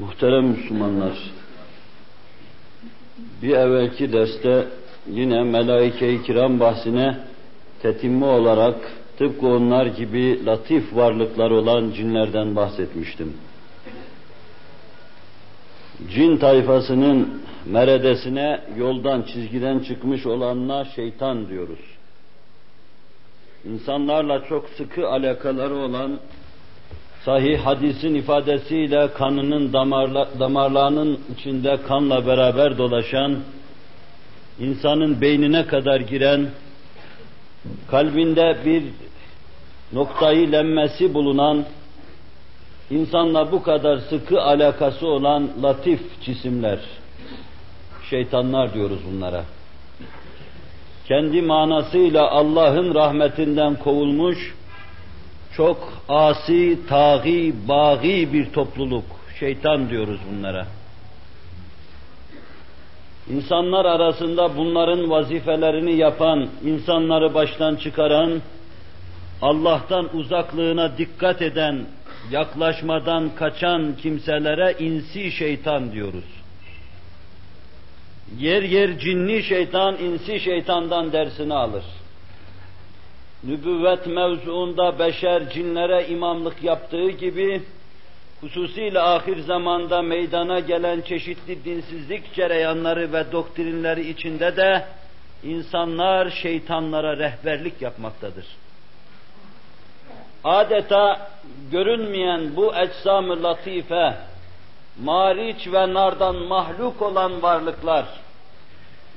Muhterem Müslümanlar, bir evvelki derste yine melaike-i kiram bahsine tetimmi olarak tıpkı onlar gibi latif varlıklar olan cinlerden bahsetmiştim. Cin tayfasının meredesine yoldan, çizgiden çıkmış olanına şeytan diyoruz. İnsanlarla çok sıkı alakaları olan sahih hadisin ifadesiyle kanının damarla, damarlarının içinde kanla beraber dolaşan, insanın beynine kadar giren, kalbinde bir noktayı lemmesi bulunan, insanla bu kadar sıkı alakası olan latif cisimler, şeytanlar diyoruz bunlara. Kendi manasıyla Allah'ın rahmetinden kovulmuş, çok asi, taği, baği bir topluluk, şeytan diyoruz bunlara. İnsanlar arasında bunların vazifelerini yapan, insanları baştan çıkaran, Allah'tan uzaklığına dikkat eden, yaklaşmadan kaçan kimselere insi şeytan diyoruz. Yer yer cinni şeytan, insi şeytandan dersini alır nübüvvet mevzuunda beşer cinlere imamlık yaptığı gibi, hususiyle ahir zamanda meydana gelen çeşitli dinsizlik cereyanları ve doktrinleri içinde de insanlar şeytanlara rehberlik yapmaktadır. Adeta görünmeyen bu eczam-ı latife, mariç ve nardan mahluk olan varlıklar,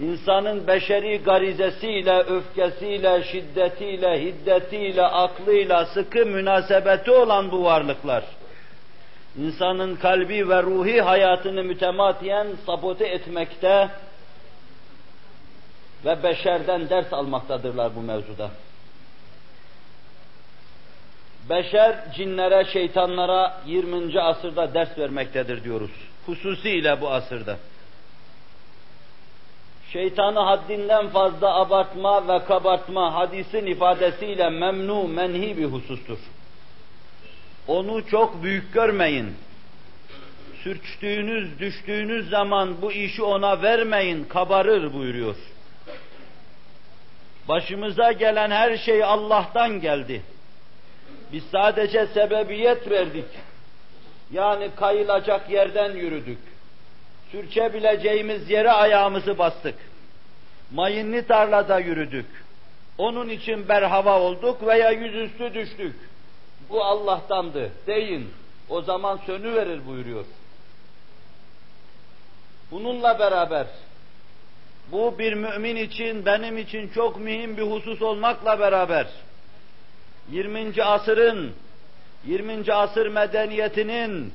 insanın beşeri garizesiyle, öfkesiyle, şiddetiyle, hiddetiyle, aklıyla sıkı münasebeti olan bu varlıklar, insanın kalbi ve ruhi hayatını mütemadiyen sabote etmekte ve beşerden ders almaktadırlar bu mevzuda. Beşer cinlere, şeytanlara 20. asırda ders vermektedir diyoruz. Hususiyle bu asırda şeytanı haddinden fazla abartma ve kabartma hadisin ifadesiyle memnu, menhi bir husustur. Onu çok büyük görmeyin. Sürçtüğünüz, düştüğünüz zaman bu işi ona vermeyin, kabarır buyuruyor. Başımıza gelen her şey Allah'tan geldi. Biz sadece sebebiyet verdik. Yani kayılacak yerden yürüdük sürçebileceğimiz yere ayağımızı bastık. Mayınlı tarlada yürüdük. Onun için berhava olduk veya yüzüstü düştük. Bu Allah'tandı deyin. O zaman sönü verir buyuruyor. Bununla beraber bu bir mümin için, benim için çok mühim bir husus olmakla beraber 20. asırın, 20. asır medeniyetinin,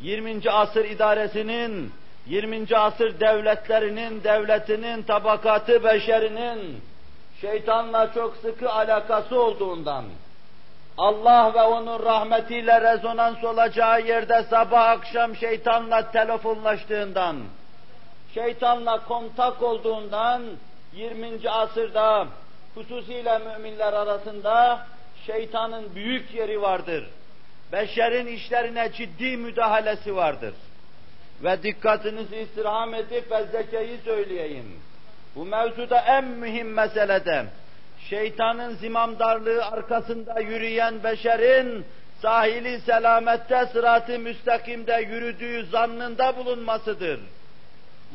20. asır idaresinin, 20. asır devletlerinin, devletinin, tabakatı beşerinin şeytanla çok sıkı alakası olduğundan, Allah ve onun rahmetiyle rezonans olacağı yerde sabah akşam şeytanla telefonlaştığından, şeytanla kontak olduğundan 20. asırda hususiyle müminler arasında şeytanın büyük yeri vardır. Beşerin işlerine ciddi müdahalesi vardır ve dikkatinizi istirham edip fezlekeyi söyleyeyim. Bu mevzuda en mühim meselede şeytanın zimamdarlığı arkasında yürüyen beşerin sahili selamette sıratı müstakimde yürüdüğü zannında bulunmasıdır.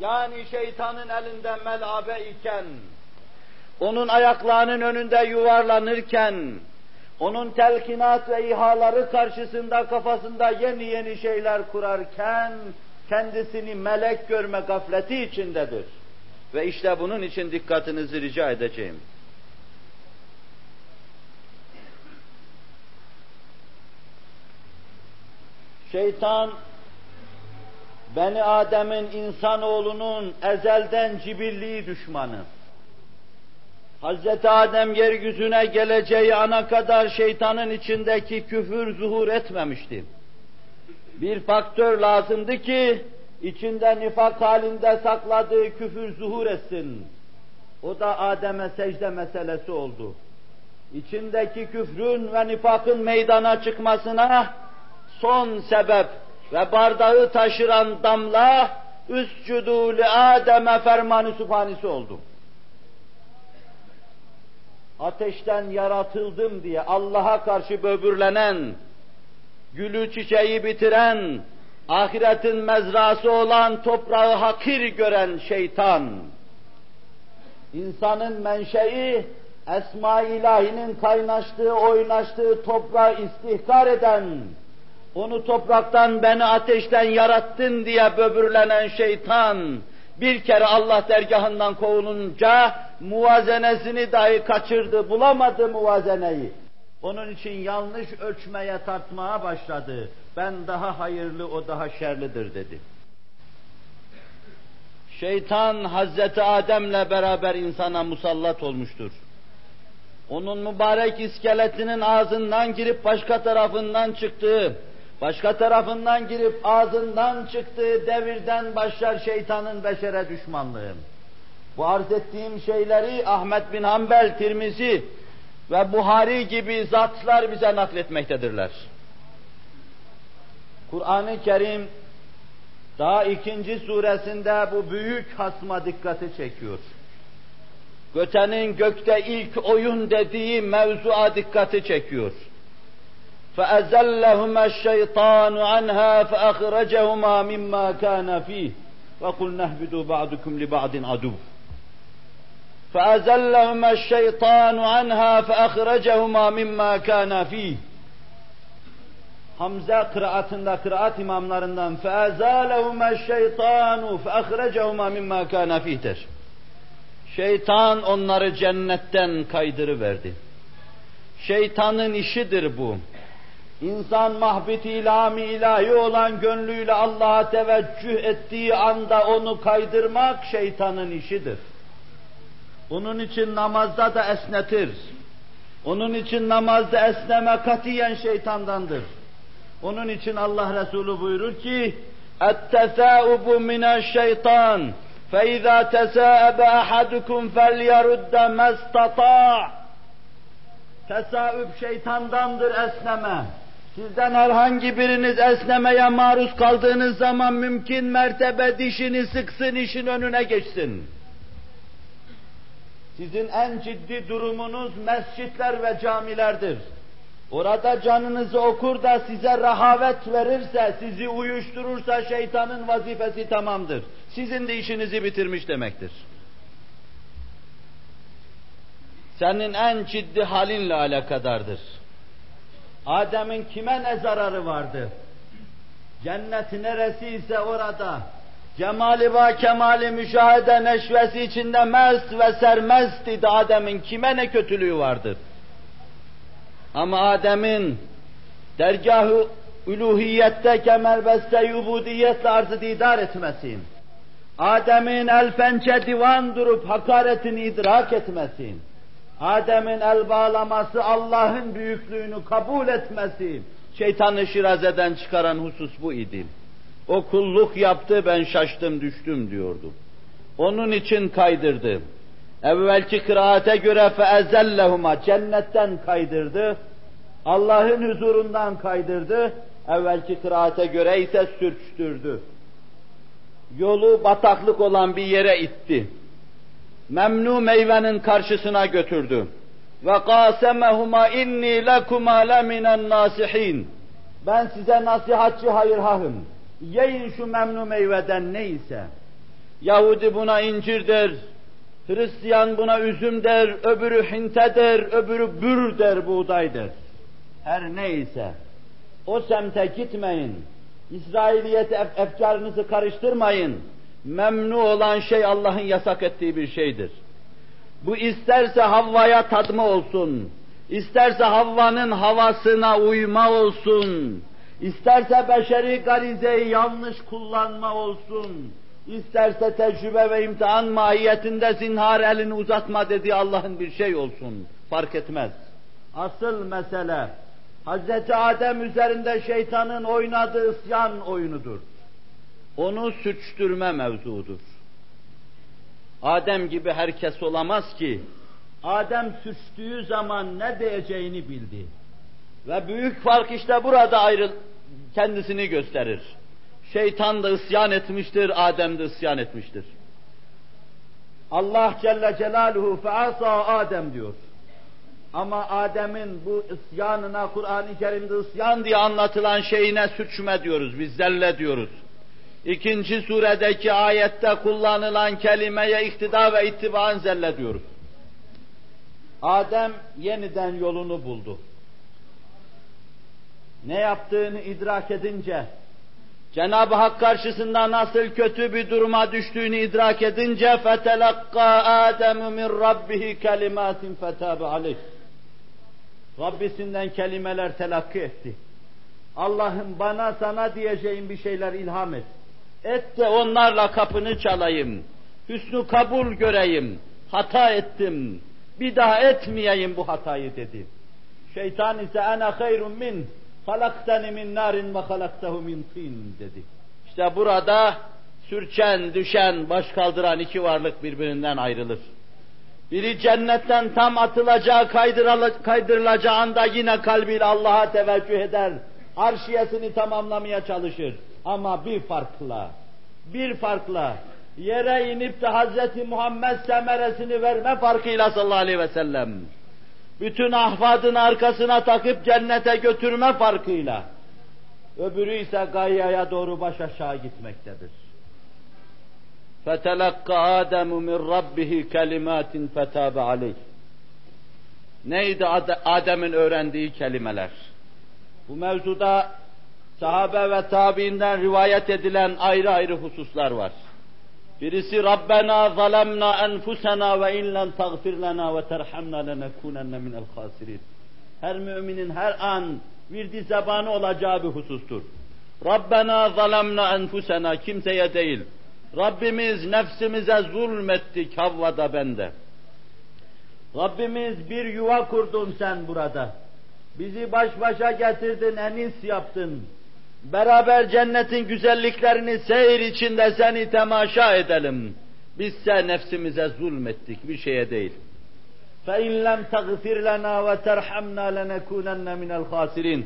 Yani şeytanın elinde melabe iken, onun ayaklarının önünde yuvarlanırken, onun telkinat ve ihaları karşısında kafasında yeni yeni şeyler kurarken, kendisini melek görme gafleti içindedir. Ve işte bunun için dikkatinizi rica edeceğim. Şeytan, Beni Adem'in insanoğlunun ezelden cibilliği düşmanı. Hazreti Adem yeryüzüne geleceği ana kadar şeytanın içindeki küfür zuhur etmemişti bir faktör lazımdı ki içinde nifak halinde sakladığı küfür zuhur etsin. O da Adem'e secde meselesi oldu. İçindeki küfrün ve nifakın meydana çıkmasına son sebep ve bardağı taşıran damla üscudu li Adem'e fermanı sübhanesi oldu. Ateşten yaratıldım diye Allah'a karşı böbürlenen, gülü çiçeği bitiren, ahiretin mezrası olan toprağı hakir gören şeytan, insanın menşei, esma ilahinin kaynaştığı, oynaştığı toprağı istihkar eden, onu topraktan beni ateşten yarattın diye böbürlenen şeytan, bir kere Allah dergahından kovulunca muvazenesini dahi kaçırdı, bulamadı muvazeneyi. Onun için yanlış ölçmeye tartmaya başladı. Ben daha hayırlı, o daha şerlidir dedi. Şeytan Hazreti Adem'le beraber insana musallat olmuştur. Onun mübarek iskeletinin ağzından girip başka tarafından çıktığı, başka tarafından girip ağzından çıktığı devirden başlar şeytanın beşere düşmanlığı. Bu arz ettiğim şeyleri Ahmet bin Hanbel, Tirmizi ve Buhari gibi zatlar bize nakletmektedirler. Kur'an-ı Kerim daha ikinci suresinde bu büyük hasma dikkati çekiyor. Göte'nin gökte ilk oyun dediği mevzua dikkati çekiyor. فأزلهما الشيطان عنها فأخرجهما مما كان فيه وقلنا اهبطوا بعضكم لبعض عدو فأزلهما الشيطان عنها فأخرجهما مما كان فيه Hamza kıraatında, kıraat imamlarından فَاَزَالَهُمَا الشَّيْطَانُ فَاَخْرَجَهُمَا مِمَّا كَانَ فِيه'tir. Şeytan onları cennetten kaydırıverdi. Şeytanın işidir bu. İnsan mahbit ilami ilahi olan gönlüyle Allah'a teveccüh ettiği anda onu kaydırmak şeytanın işidir. Onun için namazda da esnetir. Onun için namazda esneme katiyen şeytandandır. Onun için Allah Resulü buyurur ki اَتَّثَاؤُبُ مِنَ الشَّيْطَانِ فَاِذَا تَسَاءَبَ أَحَدُكُمْ فَلْيَرُدَّ مَا اسْتَطَاعَ Tesaüp şeytandandır esneme. Sizden herhangi biriniz esnemeye maruz kaldığınız zaman mümkün mertebe dişini sıksın, işin önüne geçsin. Sizin en ciddi durumunuz mescitler ve camilerdir. Orada canınızı okur da size rahavet verirse, sizi uyuşturursa şeytanın vazifesi tamamdır. Sizin de işinizi bitirmiş demektir. Senin en ciddi halinle alakadardır. Adem'in kime ne zararı vardı? Cennet neresi ise orada. Cemali ve kemali müşahede neşvesi içinde mest ve sermest idi Adem'in kime ne kötülüğü vardır? Ama Adem'in dergahı uluhiyette kemerbeste yubudiyetle arzı didar etmesi, Adem'in el pençe divan durup hakaretini idrak etmesi, Adem'in el bağlaması Allah'ın büyüklüğünü kabul etmesi, şeytanı şirazeden çıkaran husus bu idi. O kulluk yaptı ben şaştım düştüm diyordu. Onun için kaydırdı. Evvelki kıraate göre feezellehuma cennetten kaydırdı. Allah'ın huzurundan kaydırdı. Evvelki kıraate göre ise sürçtürdü. Yolu bataklık olan bir yere itti. Memnu meyvenin karşısına götürdü. Ve qasemehuma inni lekuma leminen nasihin. Ben size nasihatçı hayırhahım. Yiyin şu memnu meyveden neyse. Yahudi buna incir der, Hristiyan buna üzüm der, öbürü hinte der, öbürü bür der, buğday der. Her neyse. O semte gitmeyin. İsrailiyet ef efkarınızı karıştırmayın. Memnu olan şey Allah'ın yasak ettiği bir şeydir. Bu isterse Havva'ya tadma olsun, isterse Havva'nın havasına uyma olsun, isterse beşeri garizeyi yanlış kullanma olsun, isterse tecrübe ve imtihan mahiyetinde zinhar elini uzatma dediği Allah'ın bir şey olsun, fark etmez. Asıl mesele, Hz. Adem üzerinde şeytanın oynadığı isyan oyunudur. Onu suçtürme mevzudur. Adem gibi herkes olamaz ki, Adem suçtuğu zaman ne diyeceğini bildi. Ve büyük fark işte burada ayrı kendisini gösterir. Şeytan da isyan etmiştir, Adem de isyan etmiştir. Allah Celle Celaluhu feasa Adem diyor. Ama Adem'in bu isyanına Kur'an-ı Kerim'de isyan diye anlatılan şeyine suçme diyoruz, biz zelle diyoruz. İkinci suredeki ayette kullanılan kelimeye iktida ve ittibaen zelle diyoruz. Adem yeniden yolunu buldu Ne yaptığını idrak edince, Cenab-ı Hak karşısında nasıl kötü bir duruma düştüğünü idrak edince فَتَلَقَّى آدَمُ مِنْ رَبِّهِ كَلِمَاتٍ فَتَابَ عَلَيْهِ Rabbisinden kelimeler telakki etti. Allah'ım bana sana diyeceğim bir şeyler ilham et. Et de onlarla kapını çalayım. Hüsnü kabul göreyim. Hata ettim. Bir daha etmeyeyim bu hatayı dedi. Şeytan ise ana hayrun min halaktani min narin ve halaktahu min tin dedi. İşte burada sürçen, düşen, baş kaldıran iki varlık birbirinden ayrılır. Biri cennetten tam atılacağı, kaydırılacağı anda yine kalbiyle Allah'a teveccüh eder. Arşiyesini tamamlamaya çalışır. Ama bir farkla, bir farkla, yere inip de Hz. Muhammed semeresini verme farkıyla sallallahu aleyhi ve sellem, bütün ahvadın arkasına takıp cennete götürme farkıyla, öbürü ise gayyaya doğru baş aşağı gitmektedir. فَتَلَقَّ آدَمُ مِنْ رَبِّهِ كَلِمَاتٍ فَتَابَ عَلَيْهِ Neydi Adem'in öğrendiği kelimeler? Bu mevzuda sahabe ve tabiinden rivayet edilen ayrı ayrı hususlar var. Birisi Rabbena zalemna enfusena ve in len tagfir lena ve terhamna lenekunenne minel khasirin. Her müminin her an virdi zebanı olacağı bir husustur. Rabbena zalemna enfusena kimseye değil. Rabbimiz nefsimize zulmettik Havva'da bende. Rabbimiz bir yuva kurdun sen burada. Bizi baş başa getirdin, enis yaptın. Beraber cennetin güzelliklerini seyir içinde seni temaşa edelim. Bizse nefsimize zulmettik, bir şeye değil. فَاِنْ لَمْ تَغْفِرْ لَنَا وَتَرْحَمْنَا لَنَكُونَنَّ مِنَ الْخَاسِرِينَ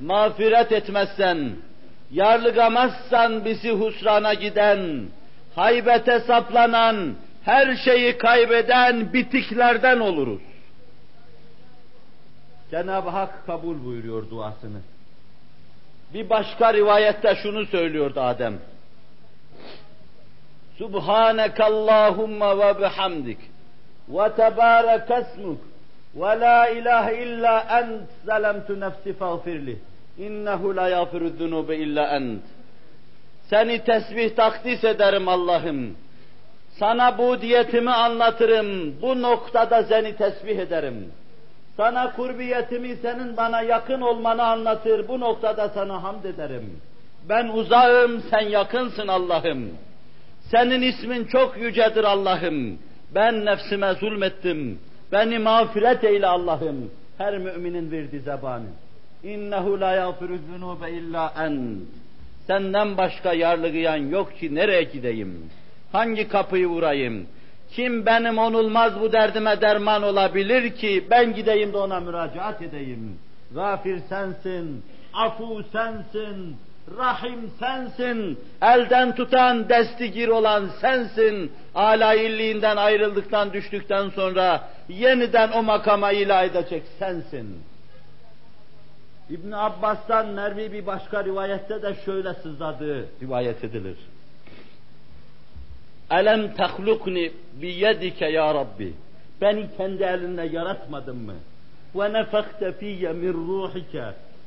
Mağfiret etmezsen, yarlıgamazsan bizi husrana giden, haybete saplanan, her şeyi kaybeden bitiklerden oluruz. Cenab-ı Hak kabul buyuruyor duasını. Bir başka rivayette şunu söylüyordu Adem. Subhaneke Allahumma ve bihamdik ve tebarek esmuk ve la ilahe illa ent zalemtu nefsi fagfirli innehu la yafiru zunube illa ent seni tesbih takdis ederim Allah'ım. Sana bu diyetimi anlatırım. Bu noktada seni tesbih ederim. Sana kurbiyetimi, senin bana yakın olmanı anlatır. Bu noktada sana hamd ederim. Ben uzağım, sen yakınsın Allah'ım. Senin ismin çok yücedir Allah'ım. Ben nefsime zulmettim. Beni mağfiret eyle Allah'ım. Her müminin verdi zebanı. İnnehu la yağfiru zunube illa ent. Senden başka yarlıgayan yok ki nereye gideyim? Hangi kapıyı vurayım? Kim benim onulmaz bu derdime derman olabilir ki ben gideyim de ona müracaat edeyim. Gafir sensin, afu sensin, rahim sensin, elden tutan, destigir olan sensin. Ala illiğinden ayrıldıktan, düştükten sonra yeniden o makama ilah edecek sensin. İbn Abbas'tan Mervi bir başka rivayette de şöyle sızladığı rivayet edilir. Elem tahlukni biyedike ya Rabbi. Beni kendi elinle yaratmadın mı? Ve nefekte fiyye min ruhike.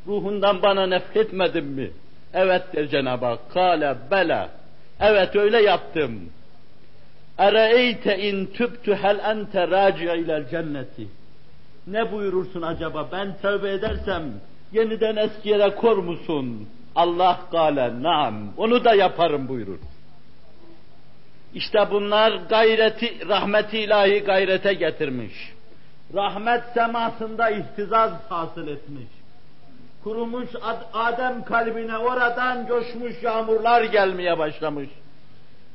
Ruhundan bana nefretmedin mi? Evet der Cenab-ı Hak. Kale bela. Evet öyle yaptım. Ere'eyte in tübtü hel ente raci'a ilel cenneti. Ne buyurursun acaba ben tövbe edersem yeniden eski yere kor musun? Allah gale naam onu da yaparım buyurur. İşte bunlar gayreti, rahmeti ilahi gayrete getirmiş. Rahmet semasında ihtizaz hasıl etmiş. Kurumuş Adem kalbine oradan coşmuş yağmurlar gelmeye başlamış.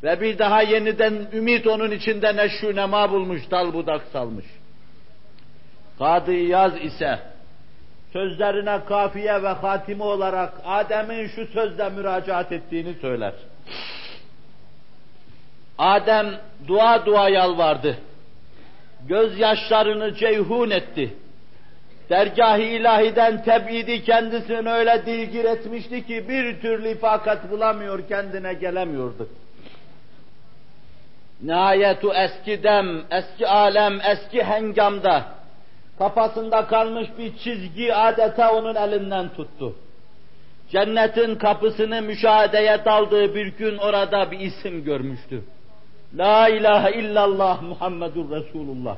Ve bir daha yeniden ümit onun içinde neşru nema bulmuş, dal budak salmış. Kadı Yaz ise sözlerine kafiye ve hatime olarak Adem'in şu sözle müracaat ettiğini söyler. Adem dua dua yalvardı. Gözyaşlarını ceyhun etti. Dergah-ı ilahiden tebidi kendisini öyle dilgir etmişti ki bir türlü ifakat bulamıyor, kendine gelemiyordu. Nihayetu eski dem, eski alem, eski hengamda kafasında kalmış bir çizgi adeta onun elinden tuttu. Cennetin kapısını müşahedeye daldığı bir gün orada bir isim görmüştü. La ilahe illallah Muhammedur Resulullah.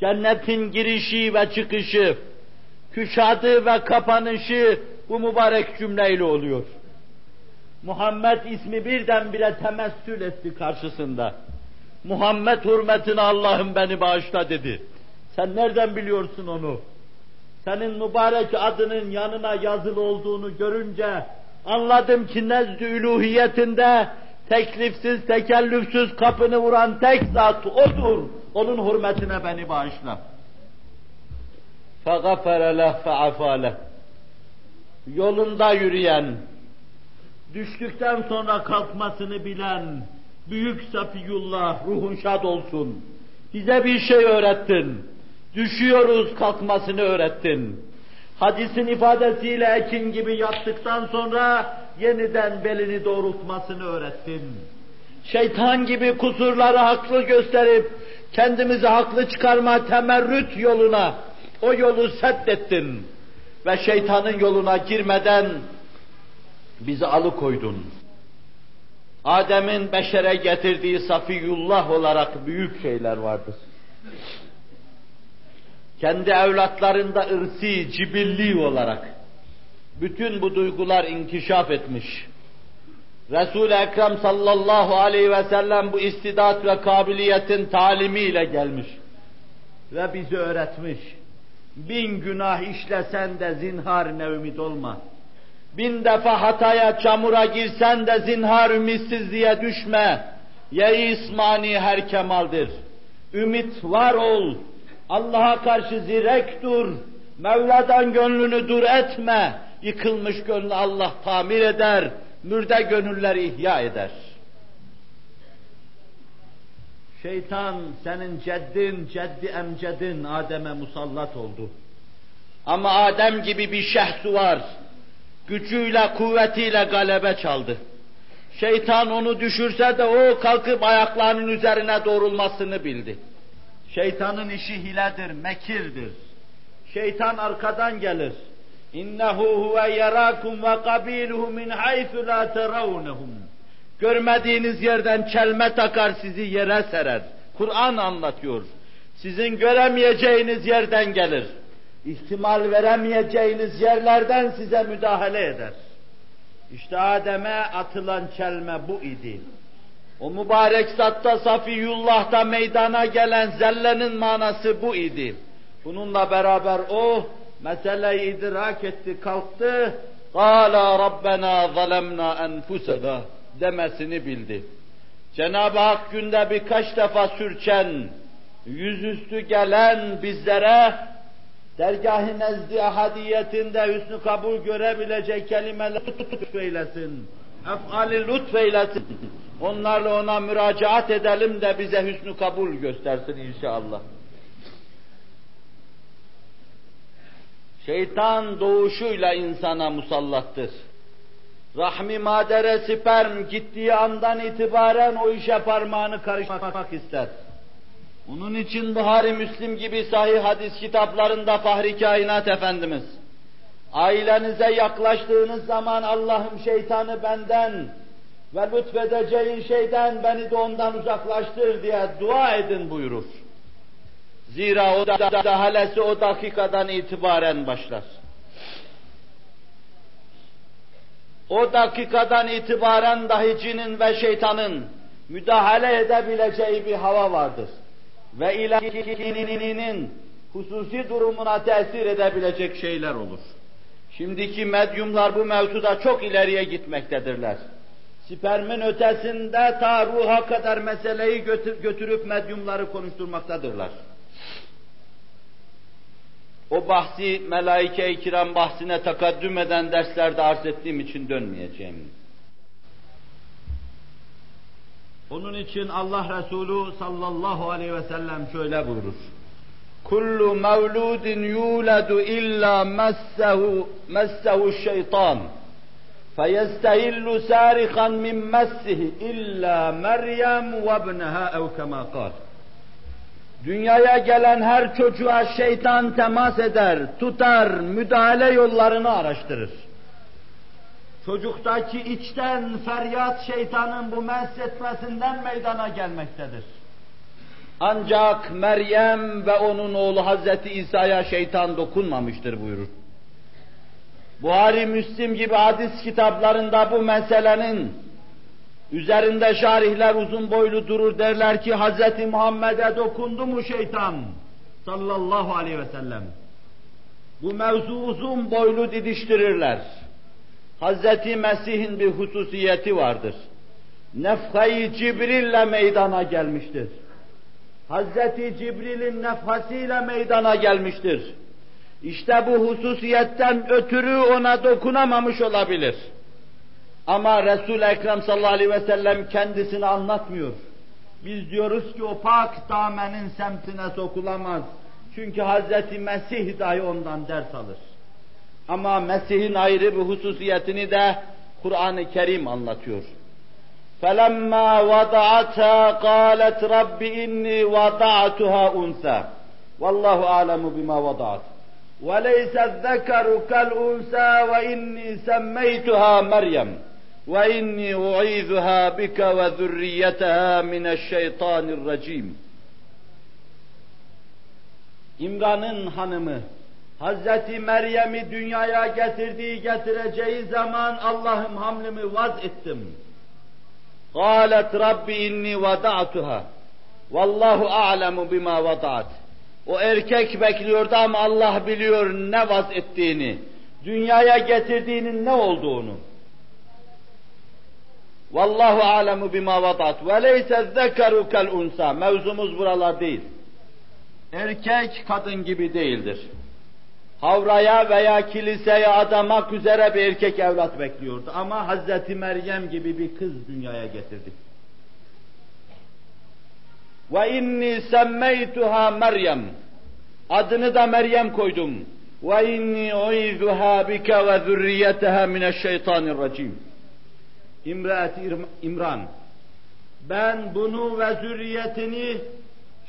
Cennetin girişi ve çıkışı, küşadı ve kapanışı bu mübarek cümleyle oluyor. Muhammed ismi birdenbire temessül etti karşısında. Muhammed hürmetine Allah'ım beni bağışla dedi. Sen nereden biliyorsun onu? Senin mübarek adının yanına yazılı olduğunu görünce anladım ki nezdü üluhiyetinde teklifsiz, tekellüfsüz kapını vuran tek zat odur. Onun hürmetine beni bağışla. فَغَفَرَ لَهْ فَعَفَى Yolunda yürüyen, düştükten sonra kalkmasını bilen, büyük Safiyullah ruhun şad olsun. Bize bir şey öğrettin. Düşüyoruz kalkmasını öğrettin. Hadisin ifadesiyle ekin gibi yattıktan sonra yeniden belini doğrultmasını öğrettin. Şeytan gibi kusurları haklı gösterip kendimizi haklı çıkarma temerrüt yoluna o yolu seddettin ve şeytanın yoluna girmeden bizi alıkoydun. Adem'in beşere getirdiği Safiyullah olarak büyük şeyler vardır. Kendi evlatlarında ırsi, cibilli olarak bütün bu duygular inkişaf etmiş. Resul-i Ekrem sallallahu aleyhi ve sellem bu istidat ve kabiliyetin talimiyle gelmiş ve bizi öğretmiş. Bin günah işlesen de zinhar ne ümit olma. Bin defa hataya, çamura girsen de zinhar ümitsizliğe düşme. Ye ismani her kemaldir. Ümit var ol. Allah'a karşı zirek dur. Mevla'dan gönlünü dur etme. Yıkılmış gönlü Allah tamir eder. Mürde gönülleri ihya eder. Şeytan senin ceddin, ceddi emcedin Adem'e musallat oldu. Ama Adem gibi bir şehsu var gücüyle, kuvvetiyle galebe çaldı. Şeytan onu düşürse de o kalkıp ayaklarının üzerine doğrulmasını bildi. Şeytanın işi hiledir, mekirdir. Şeytan arkadan gelir. İnnehu huve yerakum ve kabiluhu min haythu la terawnehum. Görmediğiniz yerden çelme takar sizi yere serer. Kur'an anlatıyor. Sizin göremeyeceğiniz yerden gelir ihtimal veremeyeceğiniz yerlerden size müdahale eder. İşte Adem'e atılan çelme bu idi. O mübarek zatta Safiyullah'ta meydana gelen zellenin manası bu idi. Bununla beraber o meseleyi idrak etti, kalktı. Kâlâ Rabbena zalemnâ enfusena demesini bildi. Cenab-ı Hak günde birkaç defa sürçen, yüzüstü gelen bizlere dergah-ı nezdi ahadiyetinde hüsnü kabul görebilecek kelimeler lütfeylesin. Ef'ali lütfeylesin. Onlarla ona müracaat edelim de bize hüsnü kabul göstersin inşallah. Şeytan doğuşuyla insana musallattır. Rahmi madere sperm gittiği andan itibaren o işe parmağını karıştırmak ister. Onun için Buhari Müslim gibi sahih hadis kitaplarında Fahri Kainat Efendimiz, ailenize yaklaştığınız zaman Allah'ım şeytanı benden ve lütfedeceğin şeyden beni de ondan uzaklaştır diye dua edin buyurur. Zira o dahalesi o dakikadan itibaren başlar. O dakikadan itibaren dahi cinin ve şeytanın müdahale edebileceği bir hava vardır ve ilahinin hususi durumuna tesir edebilecek şeyler olur. Şimdiki medyumlar bu mevzuda çok ileriye gitmektedirler. Spermin ötesinde ta ruha kadar meseleyi götür, götürüp medyumları konuşturmaktadırlar. O bahsi melaike-i kiram bahsine takaddüm eden derslerde arz ettiğim için dönmeyeceğim. Onun için Allah Resulü sallallahu aleyhi ve sellem şöyle buyurur. Kullu mevludin yuledu illa messehu, messehu şeytan. Feyestehillu sarikan min messihi illa Meryem ve ebneha ev kema. Dünyaya gelen her çocuğa şeytan temas eder, tutar, müdahale yollarını araştırır. Çocuktaki içten feryat şeytanın bu mesletmesinden meydana gelmektedir. Ancak Meryem ve onun oğlu Hazreti İsa'ya şeytan dokunmamıştır buyurur. Buhari, Müslim gibi hadis kitaplarında bu meselenin üzerinde şarihler uzun boylu durur derler ki Hz. Muhammed'e dokundu mu şeytan sallallahu aleyhi ve sellem. Bu mevzu uzun boylu didiştirirler. Hz. Mesih'in bir hususiyeti vardır. Nefhayı Cibril'le meydana gelmiştir. Hz. Cibril'in nefhasıyla meydana gelmiştir. İşte bu hususiyetten ötürü ona dokunamamış olabilir. Ama Resul-i Ekrem sallallahu aleyhi ve sellem kendisini anlatmıyor. Biz diyoruz ki o pak damenin semtine sokulamaz. Çünkü Hazreti Mesih dahi ondan ders alır. Ama Mesih'in ayrı bir hususiyetini de Kur'an-ı Kerim anlatıyor. فَلَمَّا وَضَعَتْهَا قَالَتْ رَبِّ إِنِّي وَضَعْتُهَا أُنْثَى وَاللّٰهُ أَعْلَمُ بِمَا وَضَعَتْ وليس الذكر كالأنثى وإني سميتها مريم وإني أعيذها بك وذريتها من الشيطان الرجيم İmran'ın hanımı Hazreti Meryem'i dünyaya getirdiği getireceği zaman Allah'ım hamlimi vaz ettim. قالت Rabbi inni vada'tuha. Vallahu a'lemu bima vada'at. O erkek bekliyordu ama Allah biliyor ne vaz ettiğini, dünyaya getirdiğinin ne olduğunu. Vallahu alemu bima vadat ve leyse zekaru kel unsa. Mevzumuz buralar değil. Erkek kadın gibi değildir. Havraya veya kiliseye adamak üzere bir erkek evlat bekliyordu. Ama Hazreti Meryem gibi bir kız dünyaya getirdi. Ve inni semmeytuha Meryem. Adını da Meryem koydum. Ve inni uizuha bike ve zürriyeteha mineşşeytanirracim. İmraat İmran. Ben bunu ve zürriyetini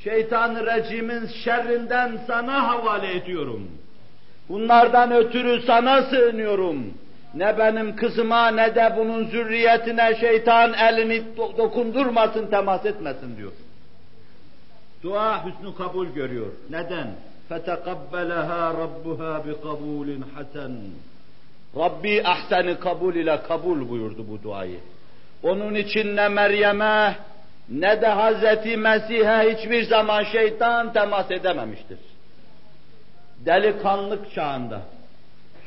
şeytan rejimin şerrinden sana havale ediyorum. Bunlardan ötürü sana sığınıyorum. Ne benim kızıma ne de bunun zürriyetine şeytan elini dokundurmasın, temas etmesin diyor. Dua hüsnü kabul görüyor. Neden? فَتَقَبَّلَهَا رَبُّهَا بِقَبُولٍ حَسَنٍ Rabbi ahseni kabul ile kabul buyurdu bu duayı. Onun için ne Meryem'e ne de Hazreti Mesih'e hiçbir zaman şeytan temas edememiştir. Delikanlık çağında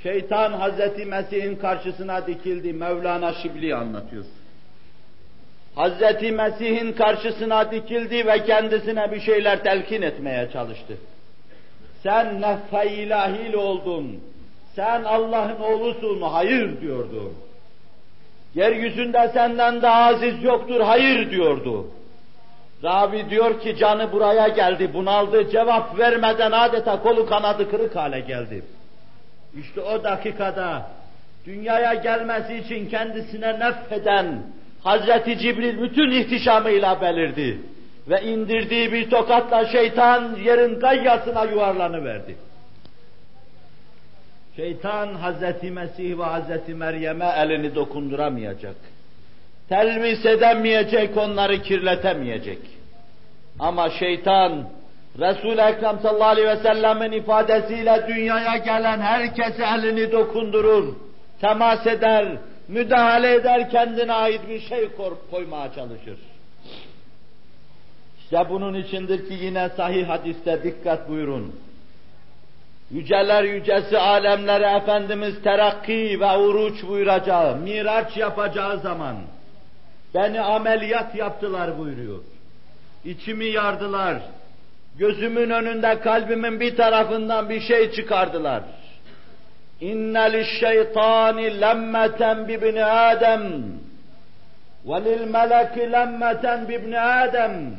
şeytan Hazreti Mesih'in karşısına dikildi. Mevlana Şibli anlatıyor. Hazreti Mesih'in karşısına dikildi ve kendisine bir şeyler telkin etmeye çalıştı. Sen nefhe ilahil oldun. Sen Allah'ın oğlusun. Hayır diyordu. Yeryüzünde senden daha aziz yoktur. Hayır diyordu. Rabi diyor ki canı buraya geldi, bunaldı, cevap vermeden adeta kolu kanadı kırık hale geldi. İşte o dakikada dünyaya gelmesi için kendisine nefheden, Hazreti Cibril bütün ihtişamıyla belirdi. Ve indirdiği bir tokatla şeytan yerin gayyasına yuvarlanıverdi. Şeytan Hazreti Mesih ve Hazreti Meryem'e elini dokunduramayacak. Telvis edemeyecek, onları kirletemeyecek. Ama şeytan Resul-i Ekrem sallallahu aleyhi ve sellemin ifadesiyle dünyaya gelen herkese elini dokundurur, temas eder, müdahale eder, kendine ait bir şey koymaya çalışır. İşte bunun içindir ki yine sahih hadiste dikkat buyurun. Yüceler yücesi alemlere Efendimiz terakki ve uruç buyuracağı, miraç yapacağı zaman beni ameliyat yaptılar buyuruyor. İçimi yardılar. gözümün önünde kalbimin bir tarafından bir şey çıkardılar. İnne lişşeytani lemmeten bibni Adem ve lil meleki lemmeten bibni Adem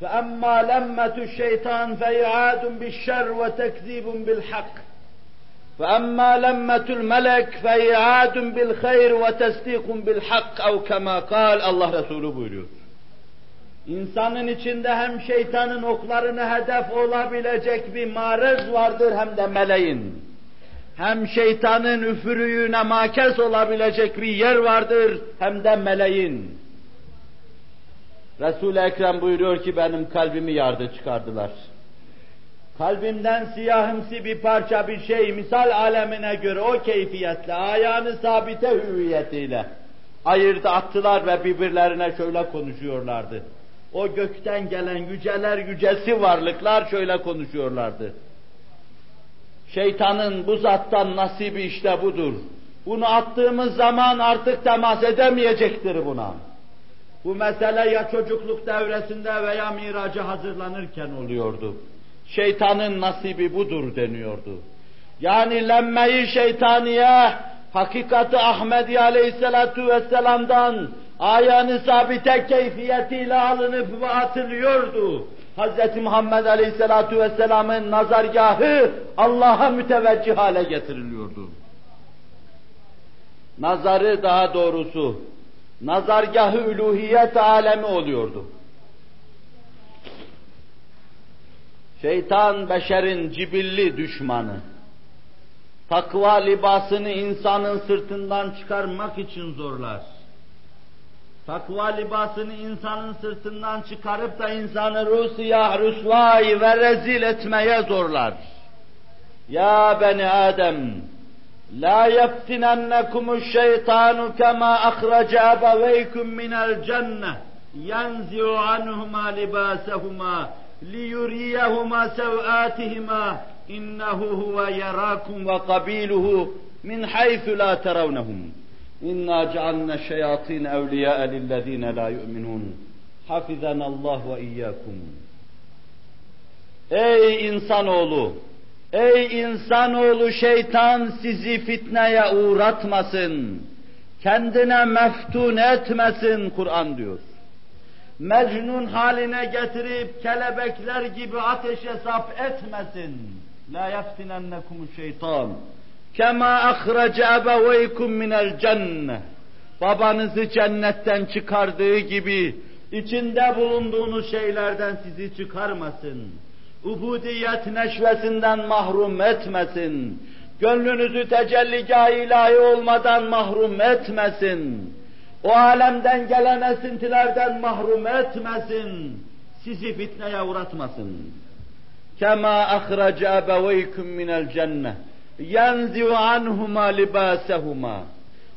فأما لمة الشيطان فإعاد بالشر وتكذيب بالحق فأما لمة الملك فإعاد بالخير وتصديق بالحق أو كما قال Allah Resulü buyuruyor. İnsanın içinde hem şeytanın oklarına hedef olabilecek bir marez vardır hem de meleğin. Hem şeytanın üfürüğüne makes olabilecek bir yer vardır hem de meleğin. Resul-i Ekrem buyuruyor ki benim kalbimi yardı çıkardılar. Kalbimden siyahımsı bir parça bir şey misal alemine göre o keyfiyetle, ayağını sabite hüviyetiyle ayırdı attılar ve birbirlerine şöyle konuşuyorlardı. O gökten gelen yüceler yücesi varlıklar şöyle konuşuyorlardı. Şeytanın bu zattan nasibi işte budur. Bunu attığımız zaman artık temas edemeyecektir buna. Bu mesele ya çocukluk devresinde veya miraca hazırlanırken oluyordu. Şeytanın nasibi budur deniyordu. Yani lemmeyi şeytaniye, hakikati Ahmedi aleyhissalatu vesselam'dan ayağını sabite keyfiyetiyle alınıp atılıyordu. Hz. Muhammed aleyhissalatu vesselamın nazargahı Allah'a müteveccih hale getiriliyordu. Nazarı daha doğrusu nazargahı üluhiyet alemi oluyordu. Şeytan beşerin cibilli düşmanı. Takva libasını insanın sırtından çıkarmak için zorlar. Takva libasını insanın sırtından çıkarıp da insanı rusiyah, rüsvay ve rezil etmeye zorlar. Ya beni Adem, لا يفتننكم الشيطان كما أخرج أبويكم من الجنة. ينزع عنهما لباسهما ليريهما سوآتهما. إنه هو يراكم وقبيله من حيث لا ترونهم. إنا جعلنا الشياطين أولياء للذين لا يؤمنون. حفظنا الله وإياكم. Ey insanoğlu! Ey insanoğlu şeytan sizi fitneye uğratmasın. Kendine meftun etmesin Kur'an diyor. Mecnun haline getirip kelebekler gibi ateşe sap etmesin. La yeftinennekum şeytan. Kema ahrace ebeveykum minel cenne. Babanızı cennetten çıkardığı gibi içinde bulunduğunuz şeylerden sizi çıkarmasın ubudiyet neşvesinden mahrum etmesin. Gönlünüzü tecelligâh ilahi olmadan mahrum etmesin. O alemden gelen esintilerden mahrum etmesin. Sizi fitneye uğratmasın. Kema ahrace ebeveykum minel cennet. Yenzi'u anhuma libasehuma.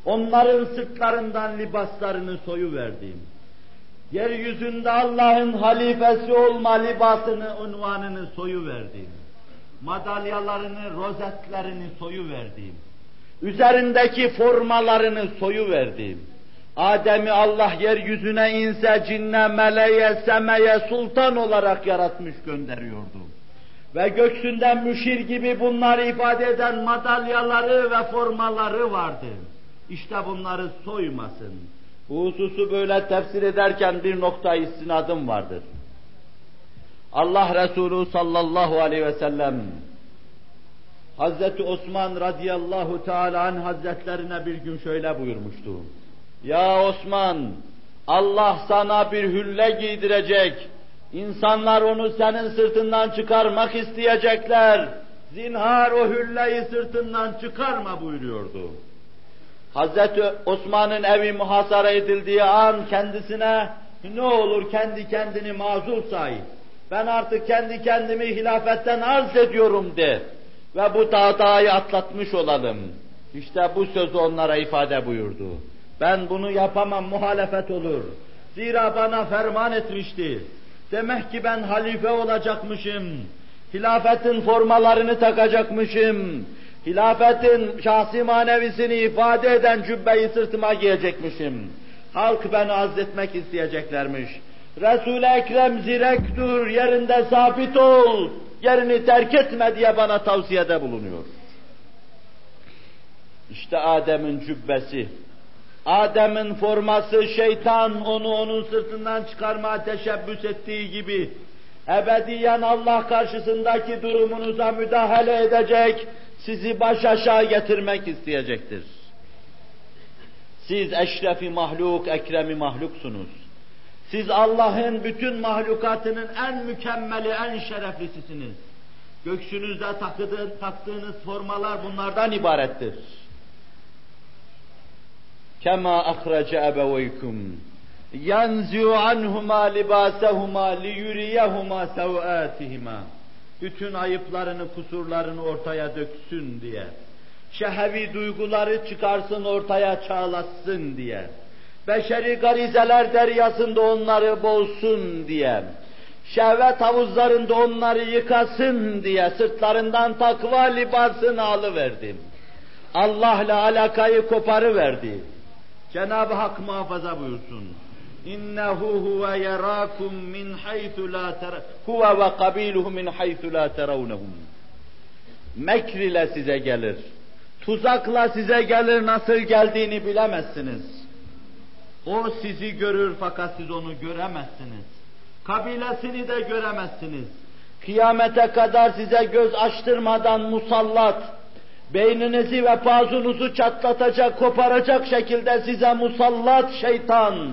Onların sırtlarından libaslarını soyu verdim yeryüzünde Allah'ın halifesi olma libasını, unvanını soyu verdim. Madalyalarını, rozetlerini soyu verdim. Üzerindeki formalarını soyu verdim. Adem'i Allah yeryüzüne inse, cinne, meleğe, semeye, sultan olarak yaratmış gönderiyordu. Ve göksünden müşir gibi bunları ifade eden madalyaları ve formaları vardı. İşte bunları soymasın bu hususu böyle tefsir ederken bir nokta istinadım vardır. Allah Resulü sallallahu aleyhi ve sellem Hazreti Osman radıyallahu teala an hazretlerine bir gün şöyle buyurmuştu. Ya Osman Allah sana bir hülle giydirecek. İnsanlar onu senin sırtından çıkarmak isteyecekler. Zinhar o hülleyi sırtından çıkarma buyuruyordu. Hazreti Osman'ın evi muhasara edildiği an kendisine ne olur kendi kendini mazur say. Ben artık kendi kendimi hilafetten arz ediyorum de. Ve bu dağdayı atlatmış olalım. İşte bu sözü onlara ifade buyurdu. Ben bunu yapamam, muhalefet olur. Zira bana ferman etmişti. Demek ki ben halife olacakmışım. Hilafetin formalarını takacakmışım hilafetin şahsi manevisini ifade eden cübbeyi sırtıma giyecekmişim. Halk beni azletmek isteyeceklermiş. Resul-i Ekrem zirek dur, yerinde sabit ol, yerini terk etme diye bana tavsiyede bulunuyor. İşte Adem'in cübbesi, Adem'in forması şeytan onu onun sırtından çıkarmaya teşebbüs ettiği gibi ebediyen Allah karşısındaki durumunuza müdahale edecek, sizi baş aşağı getirmek isteyecektir. Siz eşrefi mahluk, ekremi mahluksunuz. Siz Allah'ın bütün mahlukatının en mükemmeli, en şereflisisiniz. Göksünüzde taktığınız formalar bunlardan ibarettir. Kema ahrace ebeveykum yanzi'u anhuma libasahuma liyuriyahuma sevâtihima. Bütün ayıplarını, kusurlarını ortaya döksün diye. Şehevi duyguları çıkarsın ortaya çağlatsın diye. Beşeri garizeler deryasında onları boğsun diye. Şehvet havuzlarında onları yıkasın diye sırtlarından takva libasını alıverdim. Allah'la alakayı koparıverdi. Cenab-ı Hak muhafaza buyursun. İnnehu huve yerakum min haythu la ter huve ve kabiluhu min haythu la terawnahum. Mekr ile size gelir. Tuzakla size gelir nasıl geldiğini bilemezsiniz. O sizi görür fakat siz onu göremezsiniz. Kabilesini de göremezsiniz. Kıyamete kadar size göz açtırmadan musallat, beyninizi ve pazunuzu çatlatacak, koparacak şekilde size musallat şeytan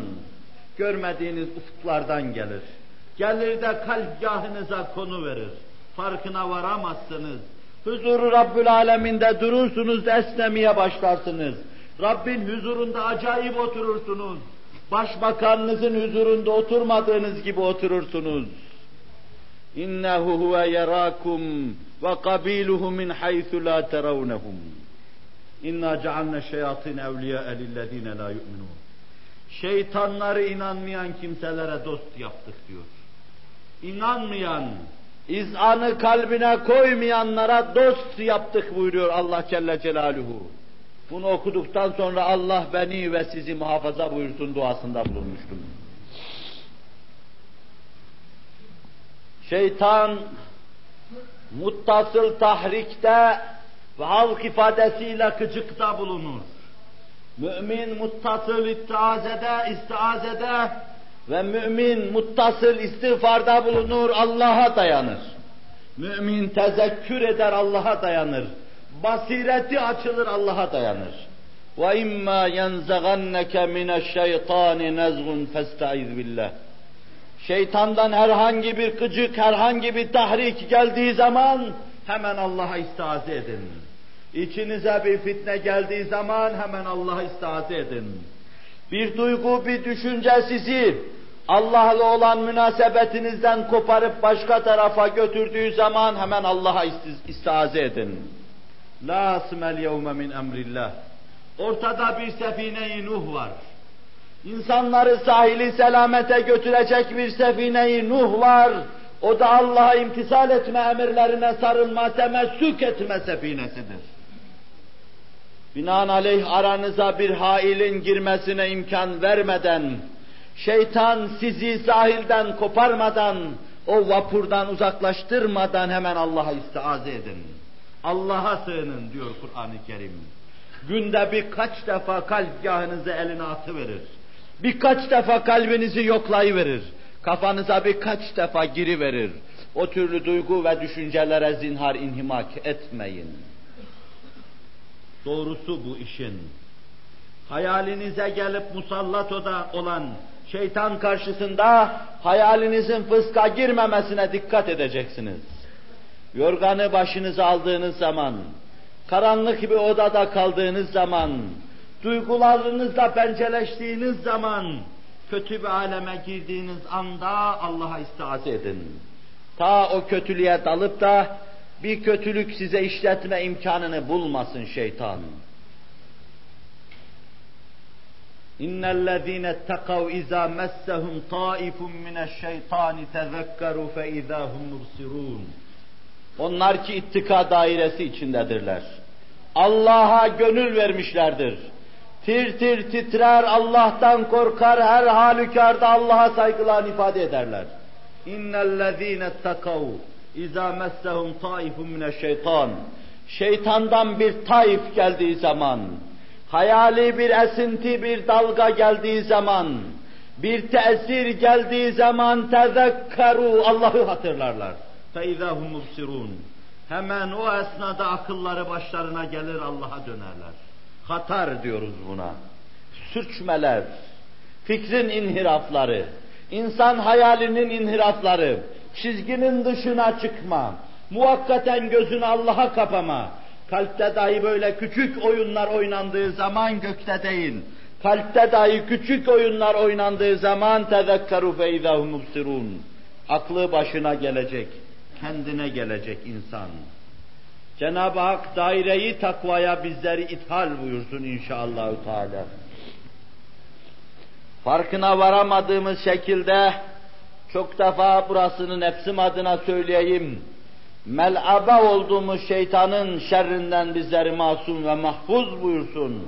görmediğiniz ufuklardan gelir. Gelir de kalpgahınıza konu verir. Farkına varamazsınız. Huzuru Rabbül Aleminde durursunuz esnemeye başlarsınız. Rabbin huzurunda acayip oturursunuz. Başbakanınızın huzurunda oturmadığınız gibi oturursunuz. İnnehu huve yerakum ve kabiluhu min haythu la terawnahum. İnna cealne şeyatin evliya lillezine la yu'minun. Şeytanları inanmayan kimselere dost yaptık diyor. İnanmayan, izanı kalbine koymayanlara dost yaptık buyuruyor Allah Celle Celaluhu. Bunu okuduktan sonra Allah beni ve sizi muhafaza buyursun duasında bulunmuştum. Şeytan muttasıl tahrikte ve halk ifadesiyle kıcıkta bulunur. Mümin muttasıl istiazede, istiazede ve mümin muttasıl istiğfarda bulunur, Allah'a dayanır. Mümin tezekkür eder, Allah'a dayanır. Basireti açılır, Allah'a dayanır. Ve imma yenzaganneke mineşşeytani nezgun festaiz billah. Şeytandan herhangi bir gıcık, herhangi bir tahrik geldiği zaman hemen Allah'a istiaze edin. İçinize bir fitne geldiği zaman hemen Allah'a istiaze edin. Bir duygu, bir düşünce sizi Allah'la olan münasebetinizden koparıp başka tarafa götürdüğü zaman hemen Allah'a istiaze edin. La asmel yevme min emrillah. Ortada bir sefine-i Nuh var. İnsanları sahili selamete götürecek bir sefine-i Nuh var. O da Allah'a imtisal etme emirlerine sarılma, temessük etme sefinesidir. Binaenaleyh aranıza bir hailin girmesine imkan vermeden, şeytan sizi sahilden koparmadan, o vapurdan uzaklaştırmadan hemen Allah'a istiaze edin. Allah'a sığının diyor Kur'an-ı Kerim. Günde birkaç defa kalpgahınızı eline atıverir. Birkaç defa kalbinizi yoklayıverir. Kafanıza birkaç defa giriverir. O türlü duygu ve düşüncelere zinhar inhimak etmeyin. Doğrusu bu işin. Hayalinize gelip musallat olan şeytan karşısında hayalinizin fıska girmemesine dikkat edeceksiniz. Yorganı başınıza aldığınız zaman, karanlık bir odada kaldığınız zaman, duygularınızla penceleştiğiniz zaman, kötü bir aleme girdiğiniz anda Allah'a istiaze edin. Ta o kötülüğe dalıp da bir kötülük size işletme imkanını bulmasın şeytan. İnnellezîne tekav izâ messehum taifun mineşşeytâni tezekkeru fe izâhum mubsirûn. Onlar ki ittika dairesi içindedirler. Allah'a gönül vermişlerdir. tir tir titrer, Allah'tan korkar, her halükarda Allah'a saygılarını ifade ederler. İnnellezîne takav izâ messehum taifun mineşşeytan. Şeytandan bir taif geldiği zaman, hayali bir esinti, bir dalga geldiği zaman, bir tesir geldiği zaman tezekkeru Allah'ı hatırlarlar. Feizahum mubsirun. Hemen o esnada akılları başlarına gelir Allah'a dönerler. Hatar diyoruz buna. Sürçmeler, fikrin inhirafları, insan hayalinin inhirafları, çizginin dışına çıkma, muvakkaten gözünü Allah'a kapama, kalpte dahi böyle küçük oyunlar oynandığı zaman gökte değil, kalpte dahi küçük oyunlar oynandığı zaman tezekkeru fe mubsirun. Aklı başına gelecek, kendine gelecek insan. Cenab-ı Hak daireyi takvaya bizleri ithal buyursun inşallah Teala. Farkına varamadığımız şekilde çok defa burasını nefsim adına söyleyeyim. Mel'aba olduğumuz şeytanın şerrinden bizleri masum ve mahfuz buyursun.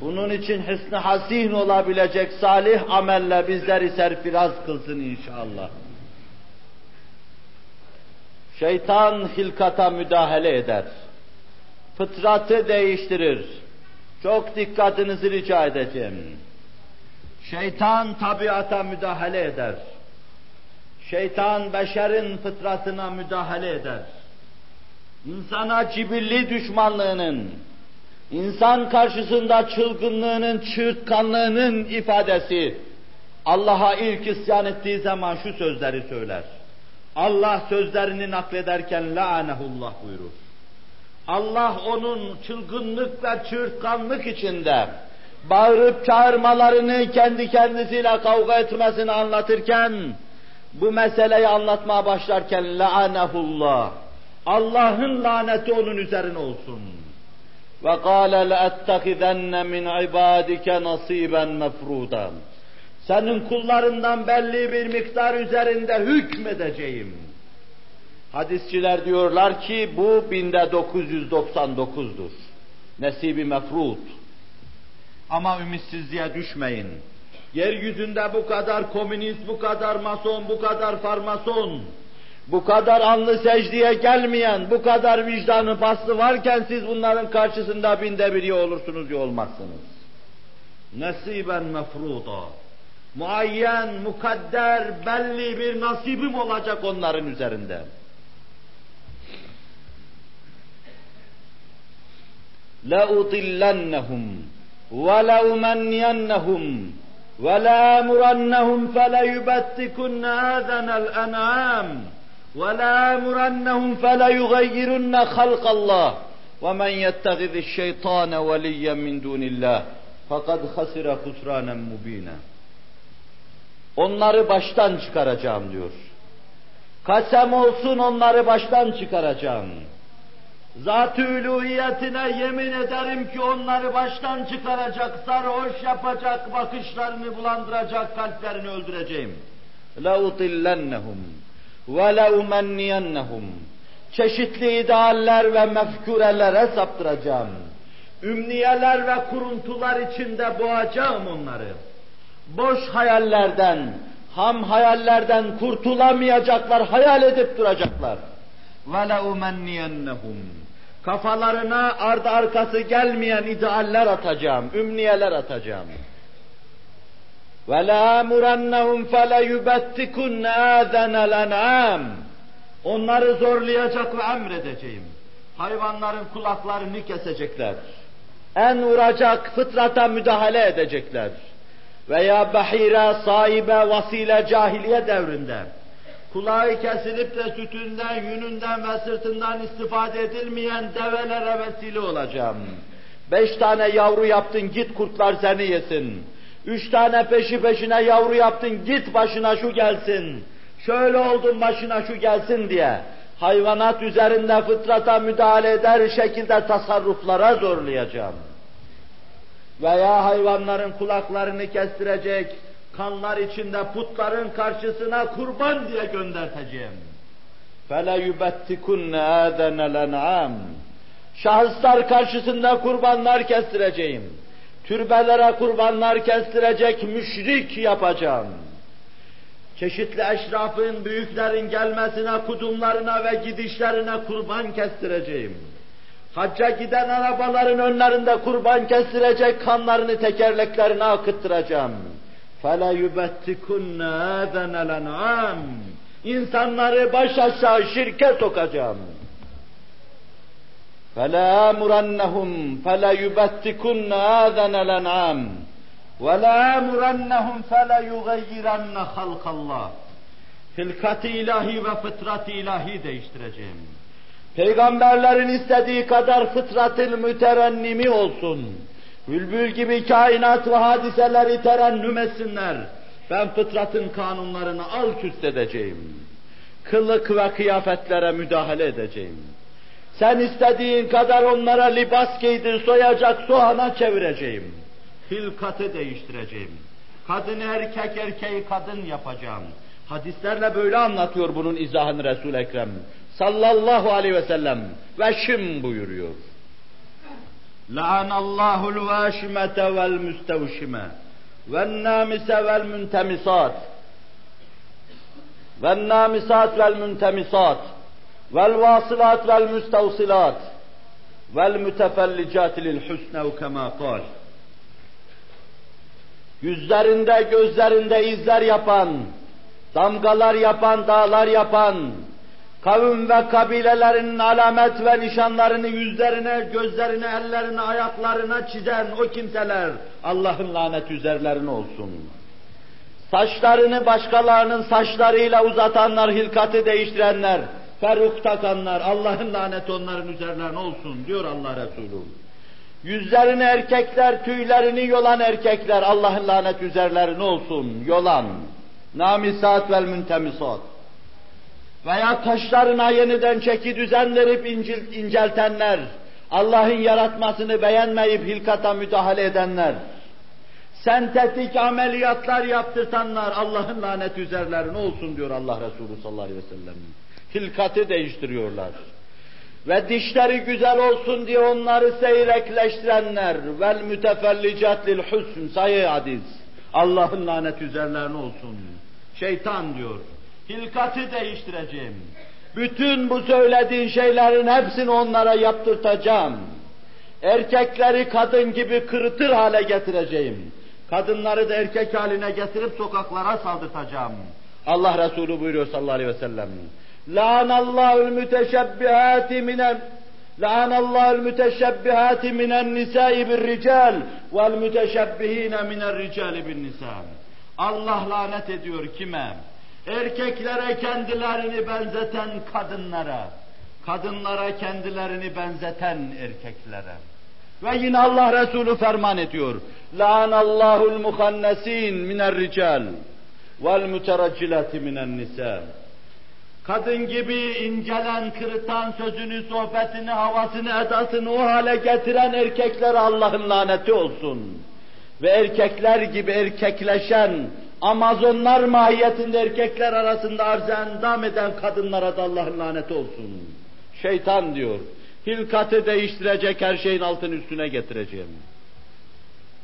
Bunun için hısn hasin olabilecek salih amelle bizleri serfiraz kılsın inşallah. Şeytan hilkata müdahale eder. Fıtratı değiştirir. Çok dikkatinizi rica edeceğim. Şeytan tabiata müdahale eder. Şeytan beşerin fıtratına müdahale eder. İnsana cibilli düşmanlığının, insan karşısında çılgınlığının, çığırtkanlığının ifadesi, Allah'a ilk isyan ettiği zaman şu sözleri söyler. Allah sözlerini naklederken la'anehullah buyurur. Allah onun çılgınlık ve çığırtkanlık içinde bağırıp çağırmalarını kendi kendisiyle kavga etmesini anlatırken bu meseleyi anlatmaya başlarken la'anehullah Allah'ın laneti onun üzerine olsun. Ve kâle le'ettekizenne min ibadike nasiben mefrudan. Senin kullarından belli bir miktar üzerinde hükmedeceğim. Hadisçiler diyorlar ki bu binde 999'dur. Nesibi mefrut. Ama ümitsizliğe düşmeyin. Yeryüzünde bu kadar komünist, bu kadar mason, bu kadar farmason, bu kadar anlı secdeye gelmeyen, bu kadar vicdanı bastı varken siz bunların karşısında binde biri olursunuz ya olmazsınız. Nesiben mefruda. Muayyen, mukadder, belli bir nasibim olacak onların üzerinde. لَاُضِلَّنَّهُمْ وَلَاُمَنِّيَنَّهُمْ وَلَامُرَنَّهُمْ فَلَيُبَتِّكُنَّ آذَنَ الْأَنْعَامِ وَلَامُرَنَّهُمْ فَلَيُغَيِّرُنَّ خَلْقَ اللّٰهِ وَمَنْ يَتَّخِذِ الشَّيْطَانَ وَلِيًّا مِنْ دُونِ اللّٰهِ فَقَدْ خَسِرَ خُسْرَانًا مُب۪ينًا Onları baştan çıkaracağım diyor. Kasem olsun onları baştan çıkaracağım. Zat-ı uluhiyetine yemin ederim ki onları baştan çıkaracak, sarhoş yapacak, bakışlarını bulandıracak, kalplerini öldüreceğim. لَاُطِلَّنَّهُمْ وَلَاُمَنِّيَنَّهُمْ Çeşitli idealler ve mefkurelere saptıracağım. Ümniyeler ve kuruntular içinde boğacağım onları. Boş hayallerden, ham hayallerden kurtulamayacaklar, hayal edip duracaklar. وَلَاُمَنِّيَنَّهُمْ Kafalarına ardı arkası gelmeyen idealler atacağım, ümniyeler atacağım. وَلَامُرَنَّهُمْ فَلَيُبَتِّكُنَّ آذَنَ الْاَنْعَامِ Onları zorlayacak ve emredeceğim. Hayvanların kulaklarını kesecekler. En vuracak fıtrata müdahale edecekler. Veya bahire, sahibe, vasile cahiliye devrinde kulağı kesilip de sütünden, yününden ve sırtından istifade edilmeyen develere vesile olacağım. Beş tane yavru yaptın git kurtlar seni yesin. Üç tane peşi peşine yavru yaptın git başına şu gelsin. Şöyle oldun başına şu gelsin diye. Hayvanat üzerinde fıtrata müdahale eder şekilde tasarruflara zorlayacağım. Veya hayvanların kulaklarını kestirecek, kanlar içinde putların karşısına kurban diye gönderteceğim. فَلَيُبَتِّكُنَّ آذَنَ الْاَنْعَامِ Şahıslar karşısında kurbanlar kestireceğim. Türbelere kurbanlar kestirecek müşrik yapacağım. Çeşitli eşrafın, büyüklerin gelmesine, kudumlarına ve gidişlerine kurban kestireceğim. Hacca giden arabaların önlerinde kurban kestirecek kanlarını tekerleklerine akıttıracağım. فَلَا يُبَتِّكُنَّ اَذَنَ الْاَنْعَامِ İnsanları baş aşağı şirke sokacağım. فَلَا أَمُرَنَّهُمْ فَلَا يُبَتِّكُنَّ آذَنَ الْاَنْعَامِ وَلَا أَمُرَنَّهُمْ فَلَا يُغَيِّرَنَّ خَلْقَ اللّٰهِ Hilkat-ı ilahi ve fıtrat-ı ilahi değiştireceğim. Peygamberlerin istediği kadar fıtratın müterennimi olsun. Bülbül gibi kainat ve hadiseleri terennüm etsinler. Ben fıtratın kanunlarını alt üst edeceğim. Kılık ve kıyafetlere müdahale edeceğim. Sen istediğin kadar onlara libas giydir, soyacak soğana çevireceğim. Hilkatı değiştireceğim. Kadın erkek, erkeği kadın yapacağım. Hadislerle böyle anlatıyor bunun izahını Resul Ekrem sallallahu aleyhi ve sellem ve şim buyuruyor. La'anallahu l-vâşimete vel müstevşime vel nâmise vel müntemisat vel nâmisat vel müntemisat vel vasılat vel müstevsilat vel mütefellicat lil husne kema kal. Yüzlerinde, gözlerinde izler yapan, damgalar yapan, dağlar yapan, kavim ve kabilelerinin alamet ve nişanlarını yüzlerine, gözlerine, ellerine, ayaklarına çizen o kimseler Allah'ın lanet üzerlerine olsun. Saçlarını başkalarının saçlarıyla uzatanlar, hilkatı değiştirenler, feruk takanlar, Allah'ın laneti onların üzerlerine olsun diyor Allah Resulü. Yüzlerini erkekler, tüylerini yolan erkekler, Allah'ın lanet üzerlerine olsun, yolan. Namisat vel müntemisat veya taşlarına yeniden çeki düzen verip incil, inceltenler, Allah'ın yaratmasını beğenmeyip hilkata müdahale edenler, sentetik ameliyatlar yaptırtanlar Allah'ın lanet üzerlerine olsun diyor Allah Resulü sallallahu aleyhi ve sellem. Hilkatı değiştiriyorlar. Ve dişleri güzel olsun diye onları seyrekleştirenler vel mütefellicat lil husn sayı hadis. Allah'ın lanet üzerlerine olsun. Şeytan diyor hilkatı değiştireceğim. Bütün bu söylediğin şeylerin hepsini onlara yaptırtacağım. Erkekleri kadın gibi kırıtır hale getireceğim. Kadınları da erkek haline getirip sokaklara saldırtacağım. Allah Resulü buyuruyor sallallahu aleyhi ve sellem. La'anallahul müteşebbihati minen La'anallahul müteşebbihati minen nisa'i bir rical vel müteşebbihine minen ricali bin nisa. Allah lanet ediyor kime? Erkeklere kendilerini benzeten kadınlara, kadınlara kendilerini benzeten erkeklere. Ve yine Allah Resulü ferman ediyor. La'anallahul muhannesin miner rical vel müteraccilati minen nisa. Kadın gibi incelen, kırıtan sözünü, sohbetini, havasını, edasını o hale getiren erkeklere Allah'ın laneti olsun. Ve erkekler gibi erkekleşen, Amazonlar mahiyetinde erkekler arasında arz endam eden kadınlara da Allah'ın laneti olsun. Şeytan diyor, hilkatı değiştirecek her şeyin altın üstüne getireceğim.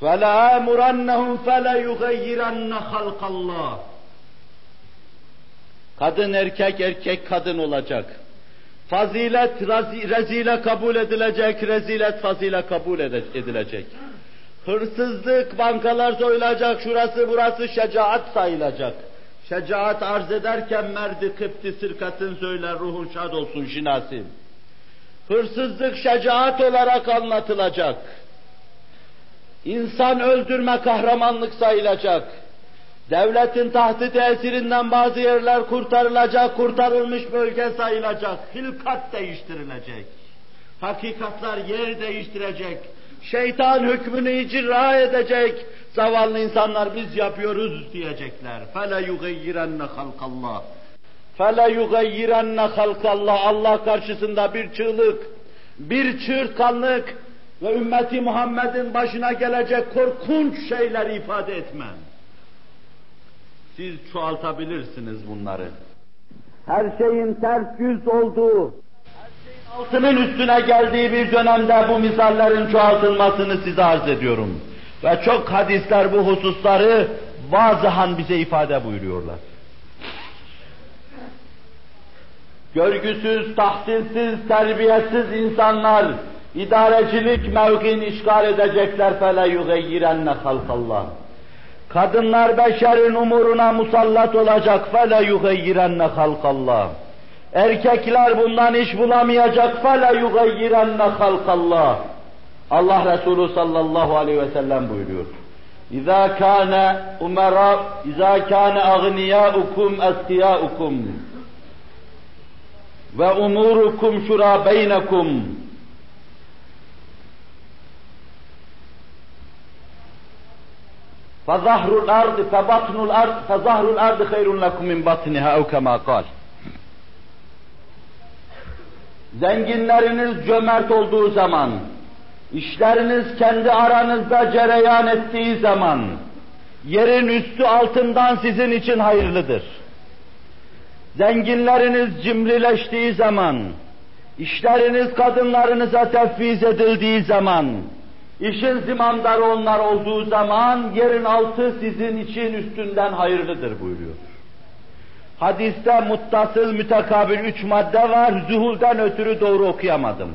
فَلَا اَمُرَنَّهُمْ فَلَا يُغَيِّرَنَّ خَلْقَ اللّٰهِ Kadın erkek, erkek kadın olacak. Fazilet rezile kabul edilecek, rezilet fazile kabul edilecek. Hırsızlık, bankalar soyulacak, şurası burası şecaat sayılacak. Şecaat arz ederken merdi kıpti sirkatın söyler ruhun şad olsun şinasim. Hırsızlık şecaat olarak anlatılacak. İnsan öldürme kahramanlık sayılacak. Devletin tahtı tesirinden bazı yerler kurtarılacak, kurtarılmış bölge sayılacak. Hilkat değiştirilecek. Hakikatlar yer değiştirecek şeytan hükmünü icra edecek, zavallı insanlar biz yapıyoruz diyecekler. فَلَا يُغَيِّرَنَّ خَلْقَ اللّٰهِ فَلَا يُغَيِّرَنَّ خَلْقَ اللّٰهِ Allah karşısında bir çığlık, bir çığırtkanlık ve ümmeti Muhammed'in başına gelecek korkunç şeyler ifade etmem. Siz çoğaltabilirsiniz bunları. Her şeyin ters yüz olduğu, altının üstüne geldiği bir dönemde bu misallerin çoğaltılmasını size arz ediyorum. Ve çok hadisler bu hususları bazıhan bize ifade buyuruyorlar. Görgüsüz, tahsilsiz, terbiyesiz insanlar idarecilik mevkini işgal edecekler fele yugeyyirenle halkallah. Kadınlar beşerin umuruna musallat olacak fele yugeyyirenle halkallah. Erkekler bundan iş bulamayacak فَلَا يُغَيِّرَنَّ خَلْقَ اللّٰهِ Allah Resulü sallallahu aleyhi ve sellem buyuruyor. İza kana umara, iza kana aghniyaukum eskiyaukum ve umurukum şura beynekum فظهر الأرض فبطن الأرض فظهر الأرض خير لكم من بطنها أو كما قال Zenginleriniz cömert olduğu zaman, işleriniz kendi aranızda cereyan ettiği zaman, yerin üstü altından sizin için hayırlıdır. Zenginleriniz cimrileştiği zaman, işleriniz kadınlarınıza tefviz edildiği zaman, işin zimandarı onlar olduğu zaman, yerin altı sizin için üstünden hayırlıdır buyuruyor. Hadiste muttasıl mütekabil üç madde var, zuhulden ötürü doğru okuyamadım.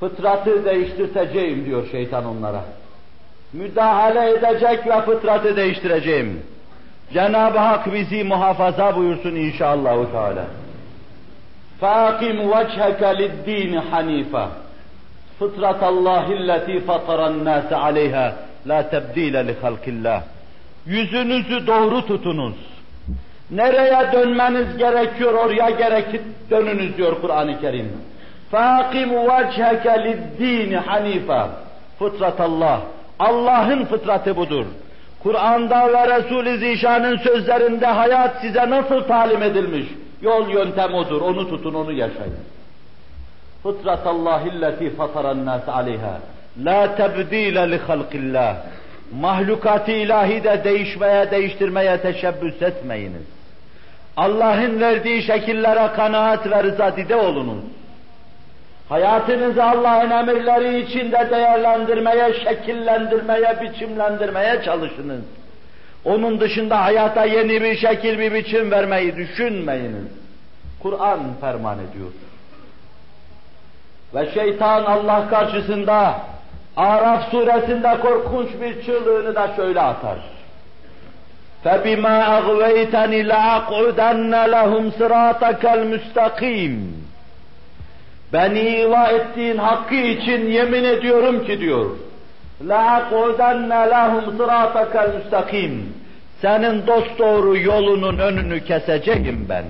Fıtratı değiştirteceğim diyor şeytan onlara. Müdahale edecek ve fıtratı değiştireceğim. Cenab-ı Hak bizi muhafaza buyursun inşallah. Teala. فَاقِمْ وَجْهَكَ لِلدِّينِ حَن۪يفًا فِطْرَةَ اللّٰهِ الَّتِي فَطَرَ النَّاسَ عَلَيْهَا لَا تَبْد۪يلَ لِخَلْقِ اللّٰهِ Yüzünüzü doğru tutunuz. Nereye dönmeniz gerekiyor oraya gerekip dönünüz diyor Kur'an-ı Kerim. فَاقِمْ وَجْهَكَ لِلدِّينِ حَن۪يفًا Fıtrat Allah. Allah'ın fıtratı budur. Kur'an'da ve Resul-i Zişan'ın sözlerinde hayat size nasıl talim edilmiş? Yol yöntem odur. Onu tutun, onu yaşayın. Fıtrat Allahilleti fataran nas aleyha. La tebdile li halqillah. Mahlukat-ı ilahi de değişmeye, değiştirmeye teşebbüs etmeyiniz. Allah'ın verdiği şekillere kanaat ve rızadide olunuz. Hayatınızı Allah'ın emirleri içinde değerlendirmeye, şekillendirmeye, biçimlendirmeye çalışınız. Onun dışında hayata yeni bir şekil, bir biçim vermeyi düşünmeyiniz. Kur'an ferman ediyor. Ve şeytan Allah karşısında Araf suresinde korkunç bir çığlığını da şöyle atar. فَبِمَا أَغْوَيْتَنِ لَأَقْعُدَنَّ لَهُمْ صِرَاطَكَ الْمُسْتَقِيمِ Beni iva ettiğin hakkı için yemin ediyorum ki diyor. لَاَقُعُدَنَّ لَهُمْ صِرَاطَكَ الْمُسْتَقِيمِ Senin dosdoğru yolunun önünü keseceğim ben.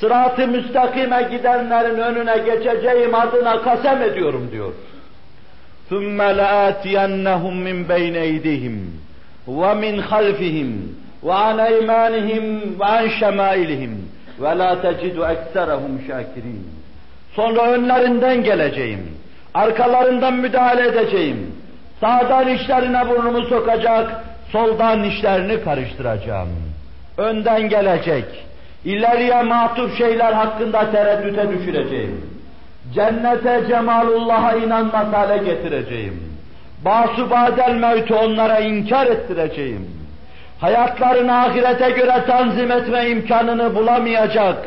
Sırat-ı müstakime gidenlerin önüne geçeceğim adına kasem ediyorum diyor. ثُمَّ لَآتِيَنَّهُمْ مِنْ بَيْنَ اَيْدِهِمْ وَمِنْ خَلْفِهِمْ وَعَنْ اَيْمَانِهِمْ وَعَنْ شَمَائِلِهِمْ وَلَا تَجِدُ اَكْسَرَهُمْ شَاكِرِينَ Sonra önlerinden geleceğim. Arkalarından müdahale edeceğim. Sağdan işlerine burnumu sokacak, soldan işlerini karıştıracağım. Önden gelecek. İleriye matuf şeyler hakkında tereddüte düşüreceğim. Cennete cemalullah'a inanmaz hale getireceğim. Basubadel mevtü onlara inkar ettireceğim. Hayatlarını ahirete göre tanzim etme imkanını bulamayacak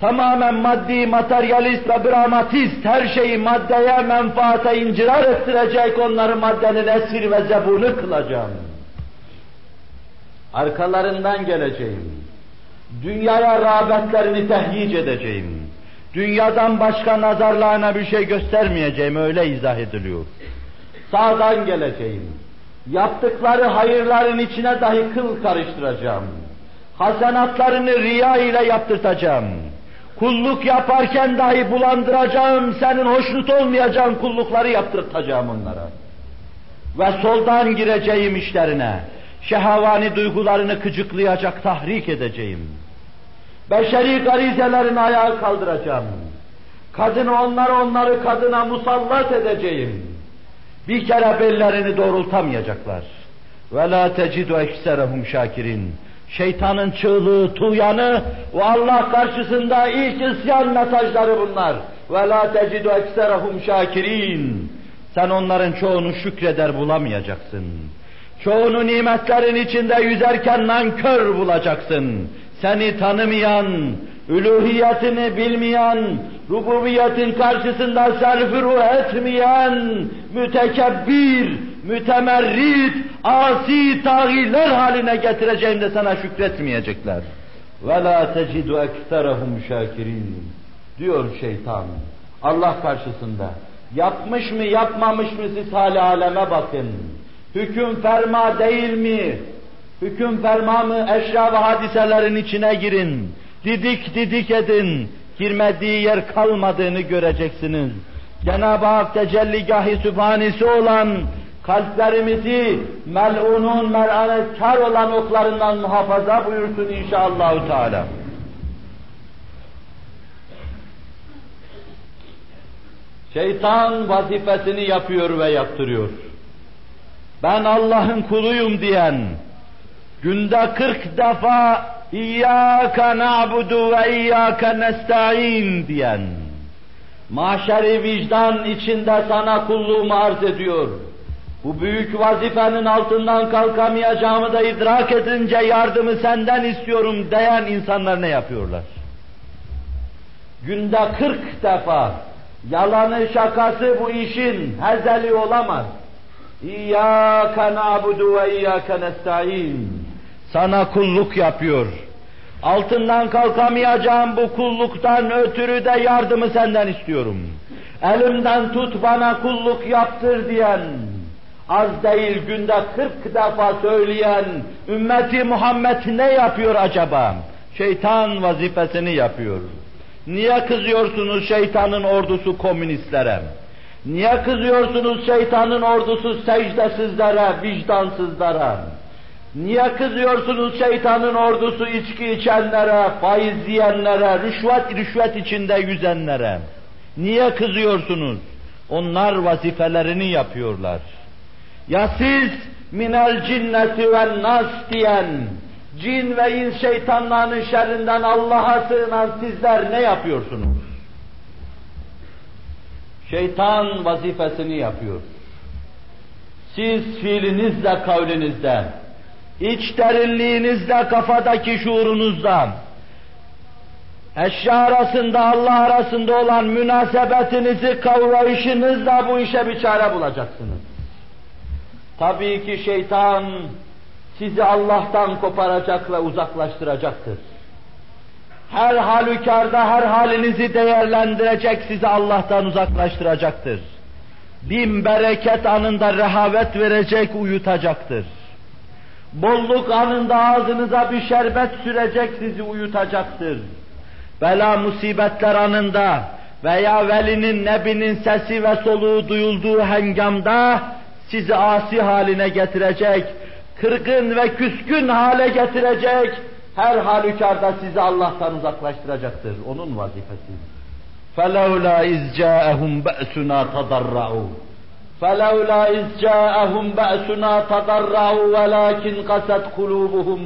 tamamen maddi, materyalist ve dramatist her şeyi maddeye, menfaate incirar ettirecek onları maddenin esir ve zebunu kılacağım. Arkalarından geleceğim. Dünyaya rağbetlerini tehyic edeceğim. Dünyadan başka nazarlarına bir şey göstermeyeceğim, öyle izah ediliyor. Sağdan geleceğim. Yaptıkları hayırların içine dahi kıl karıştıracağım. Hasenatlarını riya ile yaptırtacağım Kulluk yaparken dahi bulandıracağım, senin hoşnut olmayacağın kullukları yaptırtacağım onlara. Ve soldan gireceğim işlerine. Şehavani duygularını kıcıklayacak, tahrik edeceğim. Beşeri garizelerini ayağa kaldıracağım. Kadını onları onları kadına musallat edeceğim. Bir kere bellerini doğrultamayacaklar. Ve la tecidu ekserehum şakirin Şeytanın çığlığı, tuğyanı ve Allah karşısında ilk isyan mesajları bunlar. Ve la tecidu ekserahum şakirin. Sen onların çoğunu şükreder bulamayacaksın. Çoğunu nimetlerin içinde yüzerken nankör bulacaksın Seni tanımayan, üluhiyetini bilmeyen, rububiyetin karşısında serfuru etmeyen, mütekebbir, mütemerrit, asi tağiler haline getireceğim de sana şükretmeyecekler. وَلَا تَجِدُ اَكْثَرَهُمْ شَاكِرِينَ Diyor şeytan Allah karşısında. Yapmış mı yapmamış mı siz hali aleme bakın. Hüküm ferma değil mi? Hüküm ferma mı eşya ve hadiselerin içine girin. Didik didik edin. Girmediği yer kalmadığını göreceksiniz. Cenab-ı Hak tecelligahı sübhanesi olan kalplerimizi mel'unun mer'anetkar olan oklarından muhafaza buyursun inşallah Teala. Şeytan vazifesini yapıyor ve yaptırıyor. Ben Allah'ın kuluyum diyen, günde kırk defa İyyâke na'budu ve iyyâke nesta'in diyen, mahşeri vicdan içinde sana kulluğumu arz ediyor. Bu büyük vazifenin altından kalkamayacağımı da idrak edince yardımı senden istiyorum diyen insanlar ne yapıyorlar? Günde kırk defa yalanı şakası bu işin hezeli olamaz. İyyâke na'budu ve iyyâke nesta'in. Sana kulluk yapıyor. Altından kalkamayacağım bu kulluktan ötürü de yardımı senden istiyorum. Elimden tut bana kulluk yaptır diyen, az değil günde kırk defa söyleyen ümmeti Muhammed ne yapıyor acaba? Şeytan vazifesini yapıyor. Niye kızıyorsunuz şeytanın ordusu komünistlere? Niye kızıyorsunuz şeytanın ordusu secdesizlere, vicdansızlara? Niye kızıyorsunuz şeytanın ordusu içki içenlere, faiz yiyenlere, rüşvet rüşvet içinde yüzenlere? Niye kızıyorsunuz? Onlar vazifelerini yapıyorlar. Ya siz minel cinneti ve nas diyen, cin ve ins şeytanların şerrinden Allah'a sığınan sizler ne yapıyorsunuz? Şeytan vazifesini yapıyor. Siz fiilinizle, kavlinizde, iç derinliğinizde, kafadaki şuurunuzda, eşya arasında, Allah arasında olan münasebetinizi kavrayışınızla bu işe bir çare bulacaksınız. Tabii ki şeytan sizi Allah'tan koparacak ve uzaklaştıracaktır. Her halükarda her halinizi değerlendirecek, sizi Allah'tan uzaklaştıracaktır. Bin bereket anında rehavet verecek, uyutacaktır. Bolluk anında ağzınıza bir şerbet sürecek, sizi uyutacaktır. Bela musibetler anında veya velinin, nebinin sesi ve soluğu duyulduğu hengamda sizi asi haline getirecek, kırgın ve küskün hale getirecek, her halükarda sizi Allah'tan uzaklaştıracaktır. Onun vazifesi. فَلَوْلَا اِذْ جَاءَهُمْ بَأْسُنَا تَضَرَّعُوا فَلَوْلَا اِذْ جَاءَهُمْ بَأْسُنَا تَضَرَّعُوا وَلَكِنْ قَسَتْ قُلُوبُهُمْ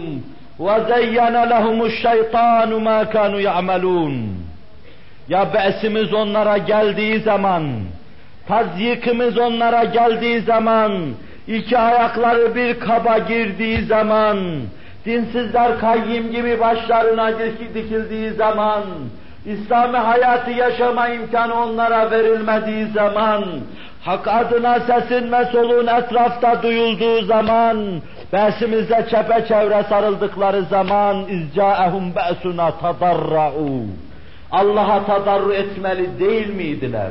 وَزَيَّنَ لَهُمُ الشَّيْطَانُ مَا كَانُوا يَعْمَلُونَ. Ya be'simiz onlara geldiği zaman, tazyikimiz onlara geldiği zaman, iki ayakları bir kaba girdiği zaman, dinsizler kayyim gibi başlarına dikildiği zaman, İslami hayatı yaşama imkanı onlara verilmediği zaman, hak adına sesin ve soluğun etrafta duyulduğu zaman, besimizde çepeçevre sarıldıkları zaman, izcaehum be'suna tadarra'u. Allah'a tadarru etmeli değil miydiler?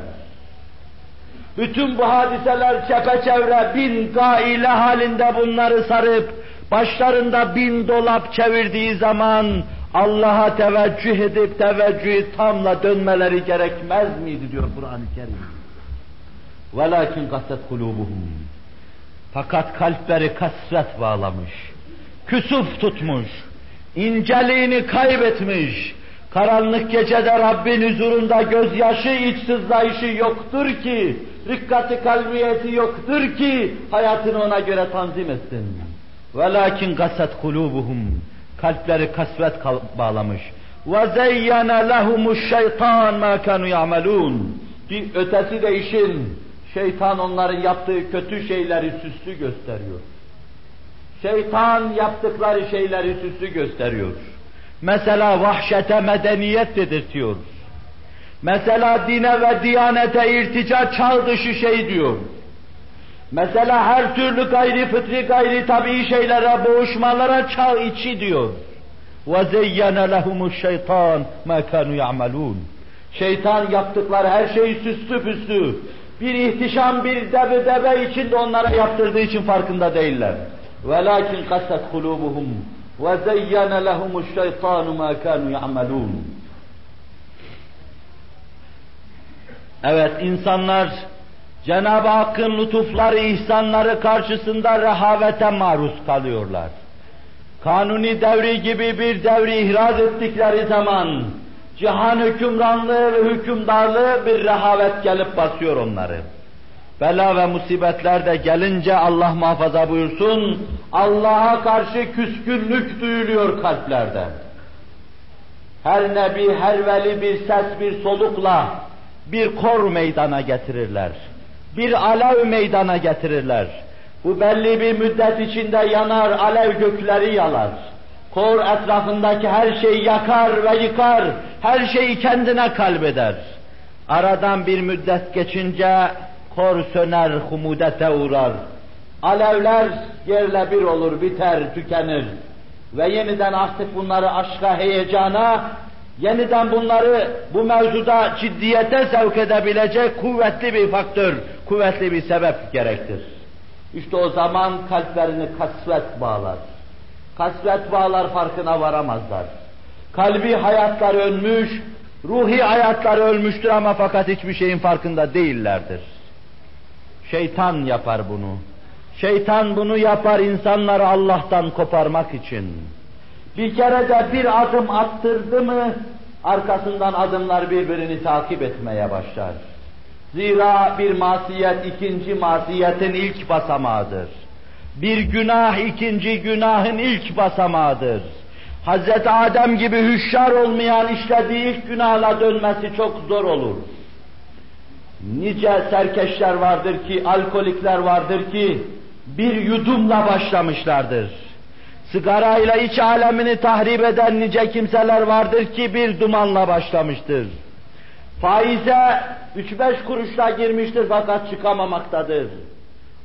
Bütün bu hadiseler çepeçevre bin gaile halinde bunları sarıp, başlarında bin dolap çevirdiği zaman Allah'a teveccüh edip teveccühü tamla dönmeleri gerekmez miydi diyor Kur'an-ı Kerim. وَلَاكِنْ قَسَتْ قُلُوبُهُمْ Fakat kalpleri kasret bağlamış, küsuf tutmuş, inceliğini kaybetmiş, karanlık gecede Rabbin huzurunda gözyaşı, iç sızlayışı yoktur ki, rikkati kalbiyeti yoktur ki hayatını ona göre tanzim etsin. وَلَاكِنْ قَسَتْ قُلُوبُهُمْ Kalpleri kasvet bağlamış. وَزَيَّنَ لَهُمُ الشَّيْطَانَ مَا كَانُوا يَعْمَلُونَ Ötesi de işin, Şeytan onların yaptığı kötü şeyleri süslü gösteriyor. Şeytan yaptıkları şeyleri süslü gösteriyor. Mesela vahşete medeniyet dedirtiyor. Mesela dine ve diyanete irtica çağ dışı şey diyor. Mesela her türlü gayri fıtri gayri tabii şeylere boğuşmalara çağ içi diyor. وَزَيَّنَ لَهُمُ الشَّيْطَانِ مَا كَانُوا يَعْمَلُونَ Şeytan yaptıkları her şeyi süslü püslü, bir ihtişam, bir debdebe içinde onlara yaptırdığı için farkında değiller. وَلَاكِنْ قَسَتْ قُلُوبُهُمْ وَزَيَّنَ لَهُمُ الشَّيْطَانُ مَا كَانُوا يَعْمَلُونَ Evet insanlar Cenab-ı Hakk'ın lütufları, ihsanları karşısında rehavete maruz kalıyorlar. Kanuni devri gibi bir devri ihraz ettikleri zaman cihan hükümranlığı ve hükümdarlığı bir rehavet gelip basıyor onları. Bela ve musibetler de gelince Allah muhafaza buyursun, Allah'a karşı küskünlük duyuluyor kalplerde. Her nebi, her veli bir ses, bir solukla bir kor meydana getirirler. Bir alev meydana getirirler. Bu belli bir müddet içinde yanar, alev gökleri yalar. Kor etrafındaki her şeyi yakar ve yıkar, her şeyi kendine kalbeder. Aradan bir müddet geçince kor söner, humudete uğrar. Alevler yerle bir olur, biter, tükenir. Ve yeniden artık bunları aşka, heyecana, yeniden bunları bu mevzuda ciddiyete sevk edebilecek kuvvetli bir faktör, kuvvetli bir sebep gerektir. İşte o zaman kalplerini kasvet bağlar. Kasvet bağlar farkına varamazlar. Kalbi hayatlar ölmüş, ruhi hayatlar ölmüştür ama fakat hiçbir şeyin farkında değillerdir. Şeytan yapar bunu. Şeytan bunu yapar insanları Allah'tan koparmak için. Bir kere de bir adım attırdı mı, arkasından adımlar birbirini takip etmeye başlar. Zira bir masiyet ikinci masiyetin ilk basamağıdır. Bir günah ikinci günahın ilk basamağıdır. Hz. Adem gibi hüşşar olmayan işlediği ilk günahla dönmesi çok zor olur. Nice serkeşler vardır ki, alkolikler vardır ki, bir yudumla başlamışlardır. Sigarayla iç alemini tahrip eden nice kimseler vardır ki bir dumanla başlamıştır. Faize üç beş kuruşla girmiştir fakat çıkamamaktadır.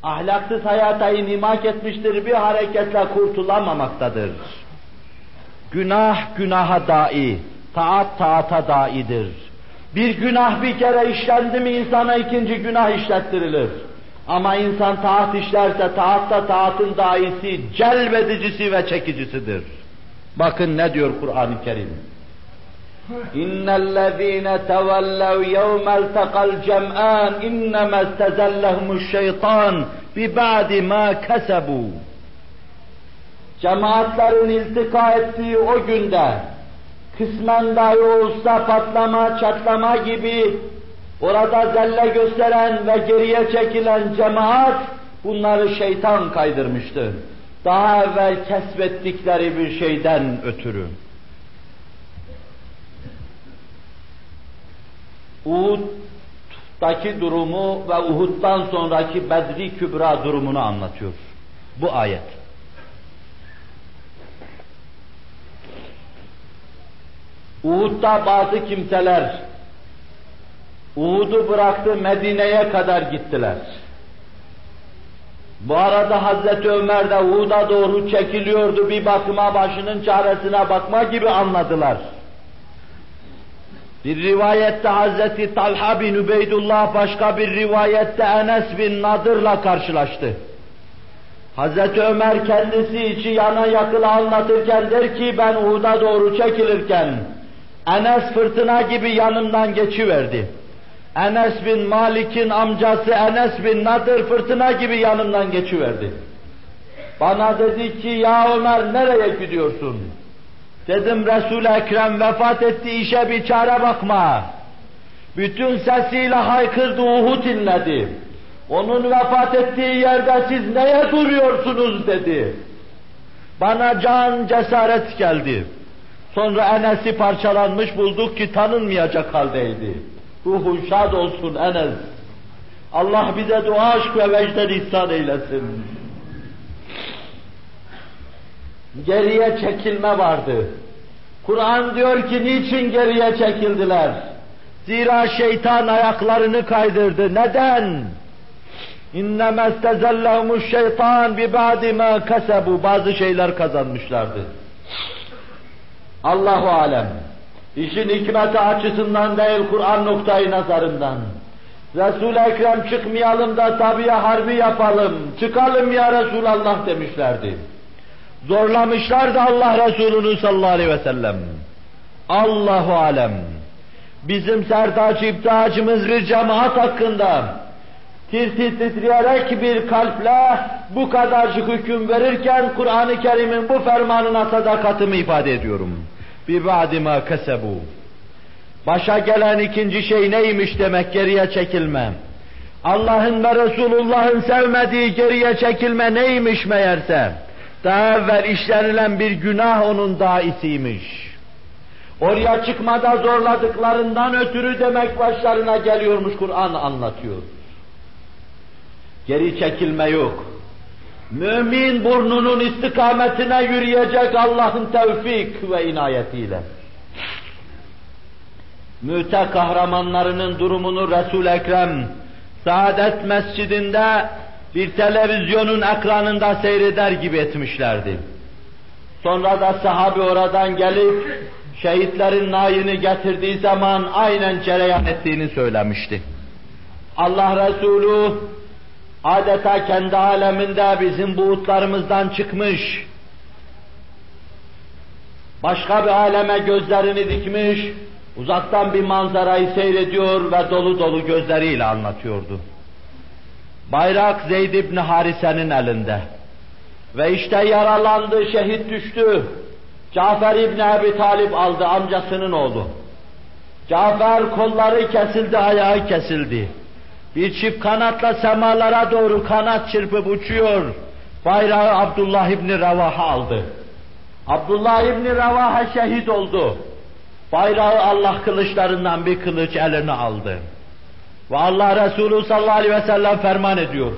Ahlaksız hayata inimak etmiştir, bir hareketle kurtulamamaktadır. Günah günaha dai, taat taata daidir. Bir günah bir kere işlendi mi insana ikinci günah işlettirilir. Ama insan taat işlerse taatta taatın daisi, celbedicisi ve çekicisidir. Bakın ne diyor Kur'an-ı Kerim. إن الذين تولوا يوم التقى الجمعان إنما استزلهم الشيطان ببعد ما كسبوا Cemaatlerin iltika ettiği o günde kısmen dahi olsa patlama, çatlama gibi orada zelle gösteren ve geriye çekilen cemaat bunları şeytan kaydırmıştı. Daha evvel kesbettikleri bir şeyden ötürü. Uhud'daki durumu ve Uhud'dan sonraki Bedri Kübra durumunu anlatıyor. Bu ayet. Uhud'da bazı kimseler Uhud'u bıraktı Medine'ye kadar gittiler. Bu arada Hazreti Ömer de Uhud'a doğru çekiliyordu bir bakıma başının çaresine bakma gibi anladılar. Bir rivayette Hazreti Talha bin Übeydullah başka bir rivayette Enes bin Nadır'la karşılaştı. Hazreti Ömer kendisi içi yana yakıla anlatırken der ki ben Uhud'a doğru çekilirken Enes fırtına gibi yanımdan geçiverdi. Enes bin Malik'in amcası Enes bin Nadir fırtına gibi yanımdan geçiverdi. Bana dedi ki ya Ömer nereye gidiyorsun? Dedim Resul-i Ekrem vefat etti işe bir çare bakma. Bütün sesiyle haykırdı Uhud inledi. Onun vefat ettiği yerde siz neye duruyorsunuz dedi. Bana can cesaret geldi. Sonra Enes'i parçalanmış bulduk ki tanınmayacak haldeydi. Ruhun şad olsun Enes. Allah bize dua aşk ve vecden ihsan eylesin. Geriye çekilme vardı. Kur'an diyor ki niçin geriye çekildiler? Zira şeytan ayaklarını kaydırdı. Neden? İnnemâ istezellehumuş şeytan ba'di mâ kasebu. Bazı şeyler kazanmışlardı. Allahu alem. İşin hikmeti açısından değil Kur'an noktayı nazarından. Resul-i Ekrem çıkmayalım da tabiye harbi yapalım. Çıkalım ya Resulallah demişlerdi. Zorlamışlardı Allah Resulü'nü sallallahu aleyhi ve sellem. Allahu alem. Bizim sertaç iptihacımız bir cemaat hakkında tir tir titreyerek bir kalple bu kadarcık hüküm verirken Kur'an-ı Kerim'in bu fermanına sadakatimi ifade ediyorum. Bir vadima kesebu. Başa gelen ikinci şey neymiş demek geriye çekilme. Allah'ın ve Resulullah'ın sevmediği geriye çekilme neymiş meğerse. Daha evvel işlenilen bir günah onun daisiymiş. Oraya çıkmada zorladıklarından ötürü demek başlarına geliyormuş Kur'an anlatıyor. Geri çekilme yok. Mümin burnunun istikametine yürüyecek Allah'ın tevfik ve inayetiyle. Müte kahramanlarının durumunu Resul Ekrem Saadet Mescidinde bir televizyonun ekranında seyreder gibi etmişlerdi. Sonra da sahabi oradan gelip şehitlerin nayını getirdiği zaman aynen cereyan ettiğini söylemişti. Allah Resulü adeta kendi aleminde bizim buğutlarımızdan çıkmış, başka bir aleme gözlerini dikmiş, uzaktan bir manzarayı seyrediyor ve dolu dolu gözleriyle anlatıyordu. Bayrak Zeyd İbni Harise'nin elinde. Ve işte yaralandı, şehit düştü. Cafer İbni Ebi Talip aldı, amcasının oğlu. Cafer kolları kesildi, ayağı kesildi. Bir çift kanatla semalara doğru kanat çırpıp uçuyor. Bayrağı Abdullah İbni Revaha aldı. Abdullah İbni Revaha şehit oldu. Bayrağı Allah kılıçlarından bir kılıç eline aldı. Ve Allah Resulü sallallahu aleyhi ve sellem ferman ediyor.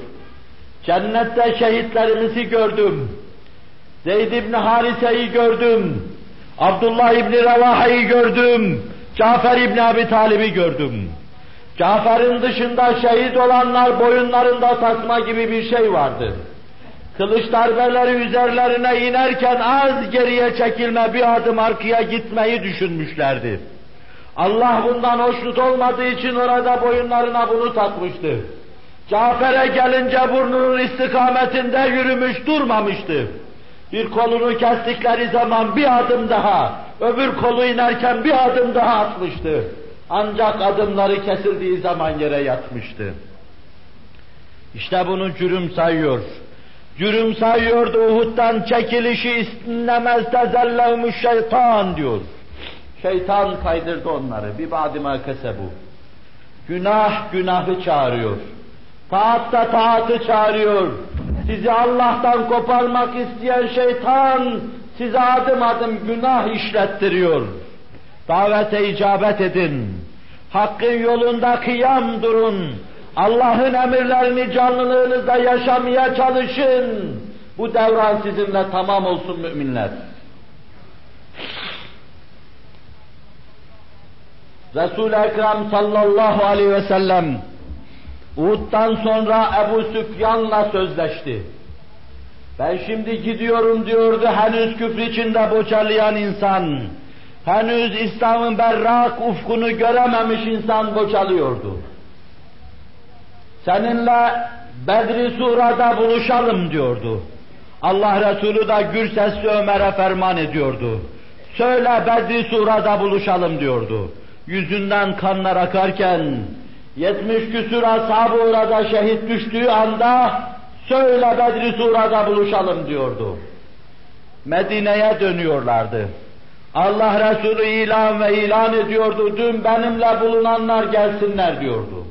Cennette şehitlerimizi gördüm. Zeyd İbni Harise'yi gördüm. Abdullah İbni Revaha'yı gördüm. Cafer İbni Abi Talib'i gördüm. Cafer'in dışında şehit olanlar boyunlarında tasma gibi bir şey vardı. Kılıç darbeleri üzerlerine inerken az geriye çekilme bir adım arkaya gitmeyi düşünmüşlerdi. Allah bundan hoşnut olmadığı için orada boyunlarına bunu takmıştı. Cafer'e gelince burnunun istikametinde yürümüş durmamıştı. Bir kolunu kestikleri zaman bir adım daha, öbür kolu inerken bir adım daha atmıştı. Ancak adımları kesildiği zaman yere yatmıştı. İşte bunu cürüm sayıyor. Cürüm sayıyordu Uhud'dan çekilişi istemez tezellevmüş şeytan diyor. Şeytan kaydırdı onları. Bir badima bu. Günah günahı çağırıyor. Taat da taatı çağırıyor. Sizi Allah'tan koparmak isteyen şeytan size adım adım günah işlettiriyor. Davete icabet edin. Hakkın yolunda kıyam durun. Allah'ın emirlerini canlılığınızda yaşamaya çalışın. Bu devran sizinle tamam olsun müminler. Resul-i Ekrem sallallahu aleyhi ve sellem Uhud'dan sonra Ebu Süfyan'la sözleşti. Ben şimdi gidiyorum diyordu henüz küfür içinde bocalayan insan. Henüz İslam'ın berrak ufkunu görememiş insan bocalıyordu. Seninle Bedri Sura'da buluşalım diyordu. Allah Resulü da gür sesli Ömer'e ferman ediyordu. Söyle Bedri Sura'da buluşalım diyordu. Yüzünden kanlar akarken, yetmiş küsur ashabı orada şehit düştüğü anda, söyle Bedri Sura'da buluşalım diyordu. Medine'ye dönüyorlardı. Allah Resulü ilan ve ilan ediyordu, dün benimle bulunanlar gelsinler diyordu.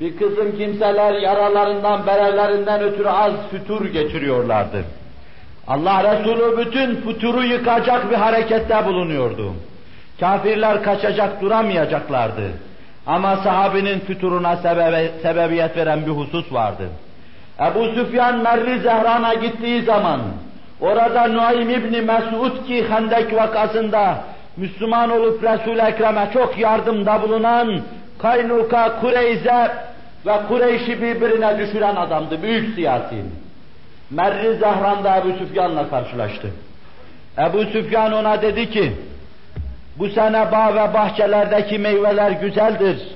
Bir kısım kimseler yaralarından, berelerinden ötürü az fütur geçiriyorlardı. Allah Resulü bütün futuru yıkacak bir harekette bulunuyordu. Kafirler kaçacak duramayacaklardı. Ama sahabinin füturuna sebebe, sebebiyet veren bir husus vardı. Ebu Süfyan Merri Zehran'a gittiği zaman, orada Nuaym İbni Mesud ki Hendek vakasında Müslüman olup Resul-i Ekrem'e çok yardımda bulunan Kaynuka, Kureyze ve Kureyş'i birbirine düşüren adamdı, büyük siyasi. Merri Zehran'da Ebu Süfyan'la karşılaştı. Ebu Süfyan ona dedi ki, bu sene bağ ve bahçelerdeki meyveler güzeldir.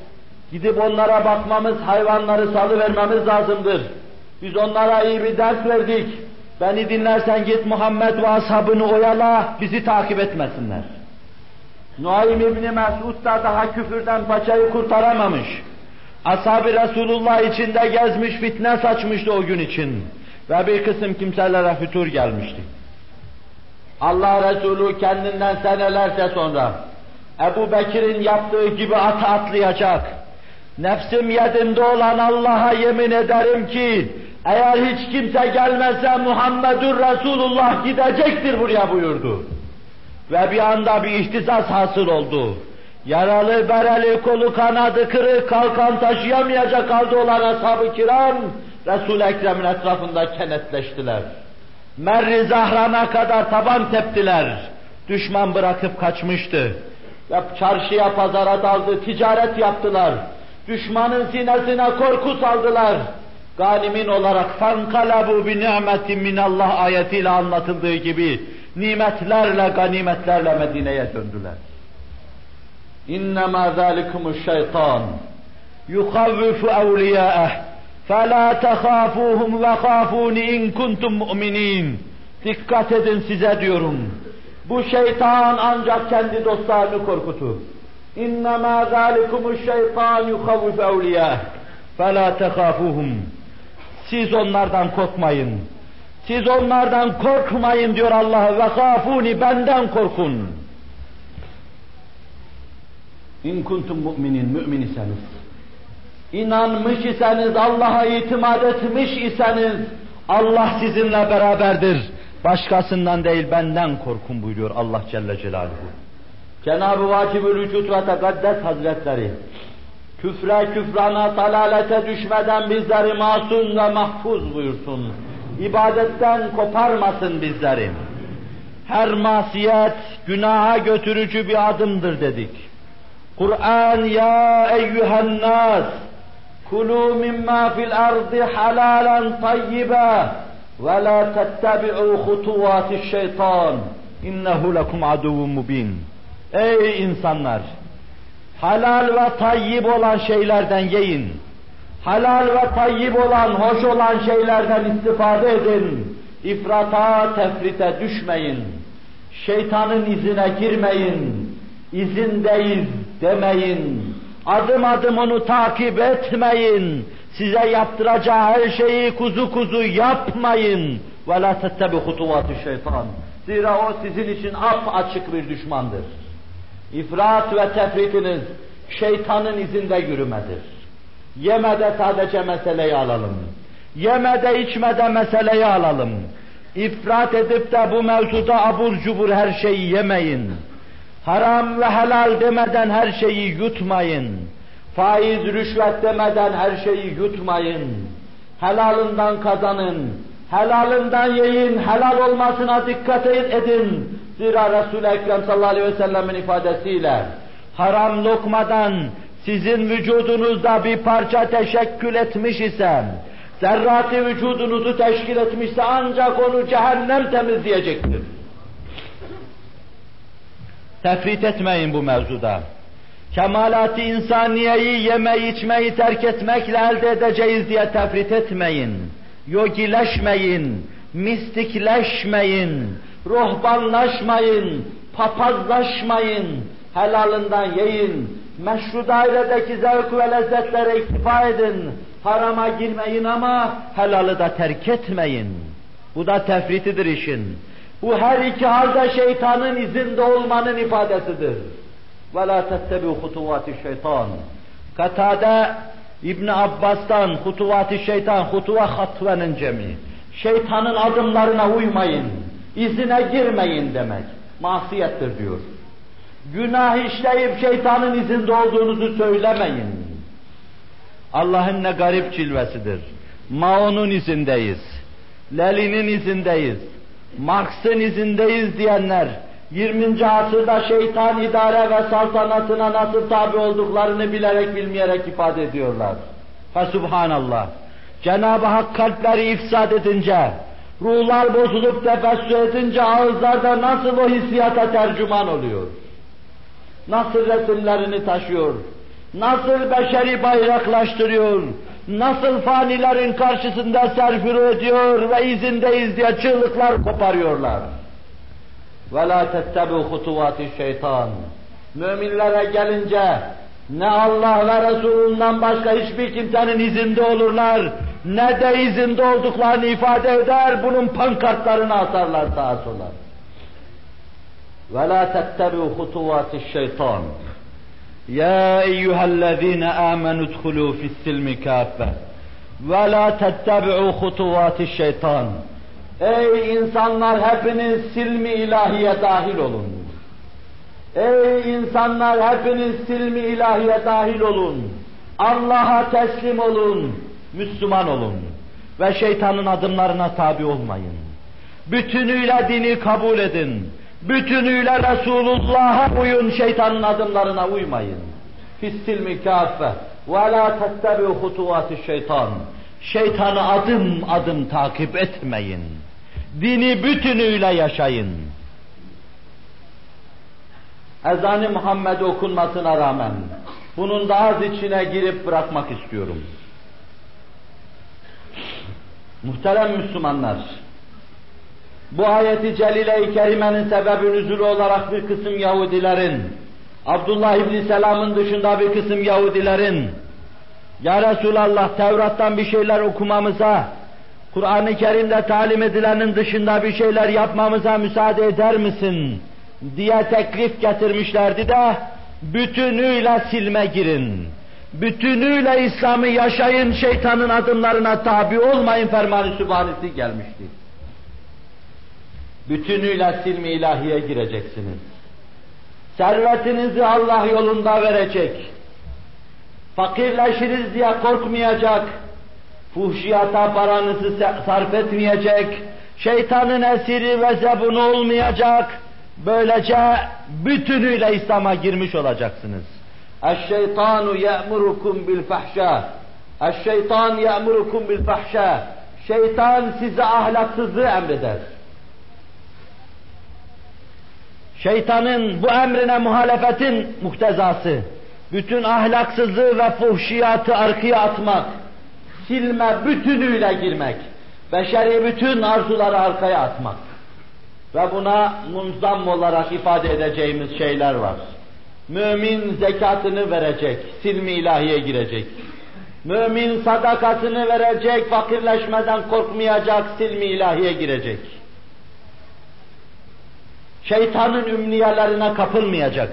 Gidip onlara bakmamız, hayvanları salıvermemiz lazımdır. Biz onlara iyi bir ders verdik. Beni dinlersen git Muhammed ve ashabını oyala, bizi takip etmesinler. Nuaym İbni Mesud da daha küfürden paçayı kurtaramamış. Ashab-ı Resulullah içinde gezmiş, fitne saçmıştı o gün için. Ve bir kısım kimselere fütur gelmişti. Allah Resulü kendinden senelerce sonra Ebu Bekir'in yaptığı gibi ata atlayacak. Nefsim yedinde olan Allah'a yemin ederim ki eğer hiç kimse gelmezse Muhammedur Resulullah gidecektir buraya buyurdu. Ve bir anda bir ihtisas hasıl oldu. Yaralı, bereli, kolu kanadı kırık, kalkan taşıyamayacak halde olan ashab-ı kiram, Resul-i Ekrem'in etrafında kenetleştiler. Merri Zahran'a kadar taban teptiler. Düşman bırakıp kaçmıştı. Çarşıya pazara daldı, ticaret yaptılar. Düşmanın sinesine korku saldılar. Ganimin olarak fankalabu bi ni'metin minallah ayetiyle anlatıldığı gibi nimetlerle, ganimetlerle Medine'ye döndüler. İnnemâ zâlikumuş şeytan yuhavvifu evliyâeh فَلَا تَخَافُوهُمْ وَخَافُونِ اِنْ كُنْتُمْ مُؤْمِنِينَ Dikkat edin size diyorum. Bu şeytan ancak kendi dostlarını korkutur. اِنَّمَا ذَٰلِكُمُ الشَّيْطَانُ يُخَوِّفْ اَوْلِيَاهِ فَلَا تَخَافُوهُمْ Siz onlardan korkmayın. Siz onlardan korkmayın diyor Allah ve khafuni benden korkun. İn kuntum mu'minin mümin iseniz inanmış iseniz, Allah'a itimat etmiş iseniz, Allah sizinle beraberdir. Başkasından değil benden korkun buyuruyor Allah Celle Celaluhu. Cenab-ı Vacib-ül Vücud ve Tekaddes Hazretleri, küfre, küfrana, dalalete düşmeden bizleri masum ve mahfuz buyursun. İbadetten koparmasın bizleri. Her masiyet günaha götürücü bir adımdır dedik. Kur'an ya eyyühen nas Kulu mimma fil ardı halalen tayyiba ve la tettebi'u hutuvati şeytan innehu lekum aduvun mubin. Ey insanlar! Halal ve tayyib olan şeylerden yiyin. Halal ve tayyib olan, hoş olan şeylerden istifade edin. İfrata, tefrite düşmeyin. Şeytanın izine girmeyin. İzindeyiz demeyin Adım adım onu takip etmeyin. Size yaptıracağı her şeyi kuzu kuzu yapmayın. Ve la tettebi hutuvatü şeytan. Zira o sizin için ap açık bir düşmandır. İfrat ve tefritiniz şeytanın izinde yürümedir. Yemede sadece meseleyi alalım. Yemede içmede meseleyi alalım. İfrat edip de bu mevzuda abur cubur her şeyi yemeyin. Haram ve helal demeden her şeyi yutmayın. Faiz, rüşvet demeden her şeyi yutmayın. Helalından kazanın. Helalından yiyin, helal olmasına dikkat edin. Zira Resul-i Ekrem sallallahu aleyhi ve sellem'in ifadesiyle haram lokmadan sizin vücudunuzda bir parça teşekkül etmiş ise, zerratı vücudunuzu teşkil etmişse ancak onu cehennem temizleyecektir. Tefrit etmeyin bu mevzuda. Kemalat-ı insaniyeyi yemeyi içmeyi terk etmekle elde edeceğiz diye tefrit etmeyin. Yogileşmeyin, mistikleşmeyin, ruhbanlaşmayın, papazlaşmayın, helalından yiyin, meşru dairedeki zevk ve lezzetlere iktifa edin, harama girmeyin ama helalı da terk etmeyin. Bu da tefritidir işin. Bu her iki halde şeytanın izinde olmanın ifadesidir. وَلَا تَتَّبِعُ خُطُوَاتِ şeytan. Katade İbn Abbas'tan hutuvat şeytan, hutuva hatvenin cemi. Şeytanın adımlarına uymayın, izine girmeyin demek. Masiyettir diyor. Günah işleyip şeytanın izinde olduğunuzu söylemeyin. Allah'ın ne garip cilvesidir. Mao'nun izindeyiz. Lenin'in izindeyiz. Marx'ın izindeyiz diyenler, 20. asırda şeytan idare ve saltanatına nasıl tabi olduklarını bilerek bilmeyerek ifade ediyorlar. Fesubhanallah. Cenab-ı Hak kalpleri ifsad edince, ruhlar bozulup tefessü edince ağızlarda nasıl o hissiyata tercüman oluyor? Nasıl resimlerini taşıyor? Nasıl beşeri bayraklaştırıyor? Nasıl fanilerin karşısında serfuru ediyor ve izindeyiz diye çığlıklar koparıyorlar? وَلَا تَتَّبُوا خُطُوَاتِ şeytan. Müminlere gelince ne Allah ve Resulünden başka hiçbir kimsenin izinde olurlar, ne de izinde olduklarını ifade eder, bunun pankartlarını atarlar sağa sola. وَلَا تَتَّبِعُوا خُطُوَاتِ الشَّيْطَانِ يَا اَيُّهَا الَّذ۪ينَ آمَنُوا ادْخُلُوا فِي السِّلْمِ كَافَّةً وَلَا تَتَّبِعُوا خُطُوَاتِ الشَّيْطَانِ Ey insanlar hepiniz silmi ilahiye dahil olun. Ey insanlar hepiniz silmi ilahiye dahil olun. Allah'a teslim olun. Müslüman olun. Ve şeytanın adımlarına tabi olmayın. Bütünüyle dini kabul edin. Bütünüyle Resulullah'a uyun, şeytanın adımlarına uymayın. Fissilmi kâfe ve lâ tettebi'u hutuvâti şeytan. Şeytanı adım adım takip etmeyin. Dini bütünüyle yaşayın. Ezan-ı Muhammed okunmasına rağmen bunun da az içine girip bırakmak istiyorum. Muhterem Müslümanlar, bu ayeti celile-i kerimenin sebebi nüzulü olarak bir kısım Yahudilerin, Abdullah İbni Selam'ın dışında bir kısım Yahudilerin, Ya Resulallah Tevrat'tan bir şeyler okumamıza, Kur'an-ı Kerim'de talim edilenin dışında bir şeyler yapmamıza müsaade eder misin? diye teklif getirmişlerdi de, bütünüyle silme girin. Bütünüyle İslam'ı yaşayın, şeytanın adımlarına tabi olmayın fermanı sübhanesi gelmişti. Bütünüyle silmi ilahiye gireceksiniz. Servetinizi Allah yolunda verecek. Fakirleşiriz diye korkmayacak. Fuhşiyata paranızı sarf etmeyecek. Şeytanın esiri ve zebunu olmayacak. Böylece bütünüyle İslam'a girmiş olacaksınız. Eşşeytanu ye'murukum bil fahşa. Eşşeytan ye'murukum bil fahşa. Şeytan size ahlaksızlığı emreder. Şeytanın bu emrine muhalefetin muhtezası, bütün ahlaksızlığı ve fuhşiyatı arkaya atmak, silme bütünüyle girmek, beşeri bütün arzuları arkaya atmak. Ve buna munzam olarak ifade edeceğimiz şeyler var. Mümin zekatını verecek, silmi ilahiye girecek. Mümin sadakasını verecek, fakirleşmeden korkmayacak, silmi ilahiye girecek şeytanın ümniyelerine kapılmayacak.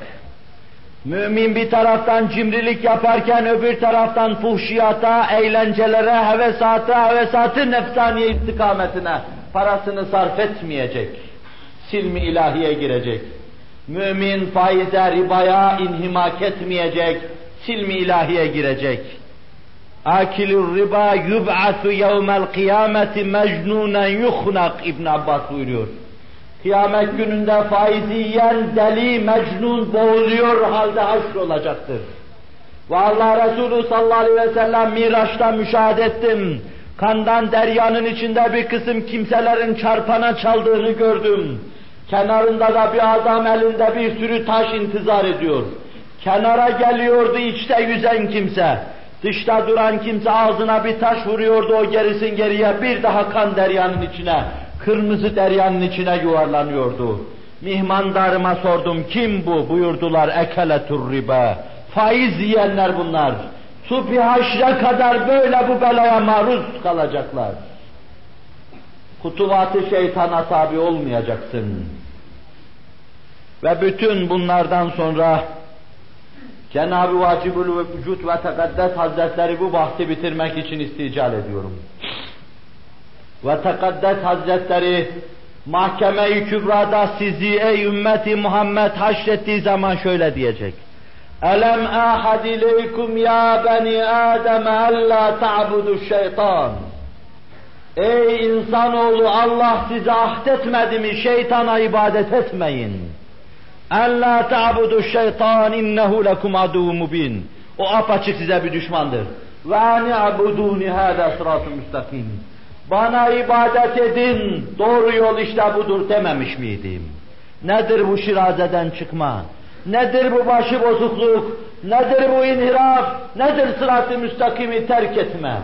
Mümin bir taraftan cimrilik yaparken öbür taraftan fuhşiyata, eğlencelere, hevesata, hevesatı nefsaniye istikametine parasını sarf etmeyecek. Silmi ilahiye girecek. Mümin faize, ribaya inhimak etmeyecek. Silmi ilahiye girecek. Akilur riba yub'atu yevmel kıyameti mecnunen yuhnak İbn Abbas buyuruyor. Kıyamet gününde faizi yiyen deli, mecnun boğuluyor halde haşr olacaktır. Ve Allah Resulü sallallahu aleyhi ve sellem Miraç'ta müşahede ettim. Kandan deryanın içinde bir kısım kimselerin çarpana çaldığını gördüm. Kenarında da bir adam elinde bir sürü taş intizar ediyor. Kenara geliyordu içte yüzen kimse. Dışta duran kimse ağzına bir taş vuruyordu o gerisin geriye bir daha kan deryanın içine kırmızı deryanın içine yuvarlanıyordu. Mihmandarıma sordum kim bu? Buyurdular ekeletur riba. Faiz yiyenler bunlar. Subhi haşre kadar böyle bu belaya maruz kalacaklar. Kutuvatı şeytana tabi olmayacaksın. Ve bütün bunlardan sonra Cenab-ı Vacibül Vücut ve Tekaddes Hazretleri bu bahsi bitirmek için istical ediyorum ve Tekaddes Hazretleri Mahkeme-i Kübra'da sizi ey ümmeti Muhammed haşrettiği zaman şöyle diyecek. Elem ahad ileykum ya beni Adem alla ta'budu şeytan. Ey insanoğlu Allah size ahdetmedi mi şeytana ibadet etmeyin. Alla ta'budu şeytan innehu lekum aduvun mubin. O apaçık size bir düşmandır. Ve ani'buduni hâdâ sıratı müstakim. Bana ibadet edin, doğru yol işte budur dememiş miydim? Nedir bu şirazeden çıkma? Nedir bu başı bozukluk? Nedir bu inhiraf? Nedir sırat-ı müstakimi terk etme?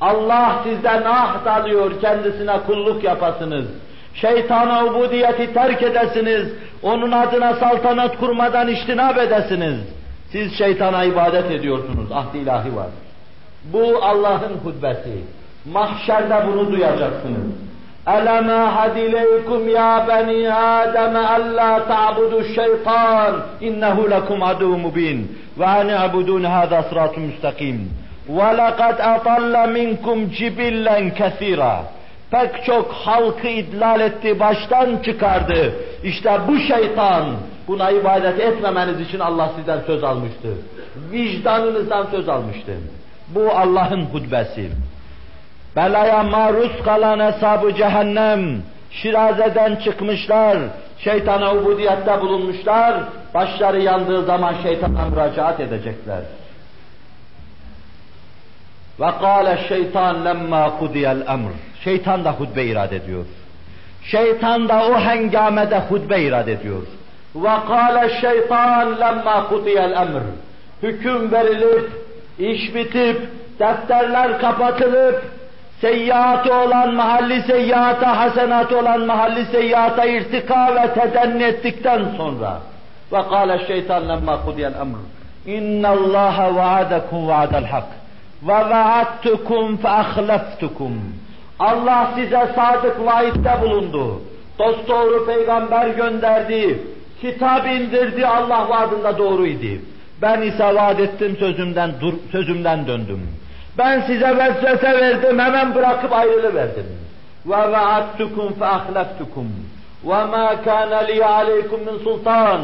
Allah sizden ahd alıyor kendisine kulluk yapasınız. Şeytana ubudiyeti terk edesiniz. Onun adına saltanat kurmadan iştinab edesiniz. Siz şeytana ibadet ediyorsunuz. Ahd ilahi var. Bu Allah'ın hutbesi. Mahşerde bunu duyacaksınız. Elema hadileykum ya beni Adem alla ta'budu şeytan innehu lekum adu mubin ve an abudun hada sıratun müstakim. Ve lekad atalla minkum. Pek çok halkı idlal etti, baştan çıkardı. İşte bu şeytan, buna ibadet etmemeniz için Allah sizden söz almıştı. Vicdanınızdan söz almıştı. Bu Allah'ın hutbesi. Belaya maruz kalan hesabı cehennem, şirazeden çıkmışlar, şeytana ubudiyette bulunmuşlar, başları yandığı zaman şeytana müracaat edecekler. Kâle şeytan lemma kudiyel emr. Şeytan da hutbe irad ediyor. Şeytan da o hengamede hutbe irad ediyor. Kâle şeytan lemma kudiyel emr. Hüküm verilip, iş bitip, defterler kapatılıp, seyyiatı olan mahalli seyyata, hasenatı olan mahalli seyyata irtika ve tedenni ettikten sonra ve kâle şeytan lemma kudiyel emr. İnna Allah vaadakum vaadel hak ve vaadtukum fe ahleftukum. Allah size sadık vaitte bulundu. Dost doğru peygamber gönderdi. Kitap indirdi Allah vaadinde doğruydu. Ben ise vaat ettim sözümden dur, sözümden döndüm. Ben size vesvese verdim hemen bırakıp ayrılıverdim. Ve vaadtukum fe ahleftukum. Ve ma kana li aleykum min sultan.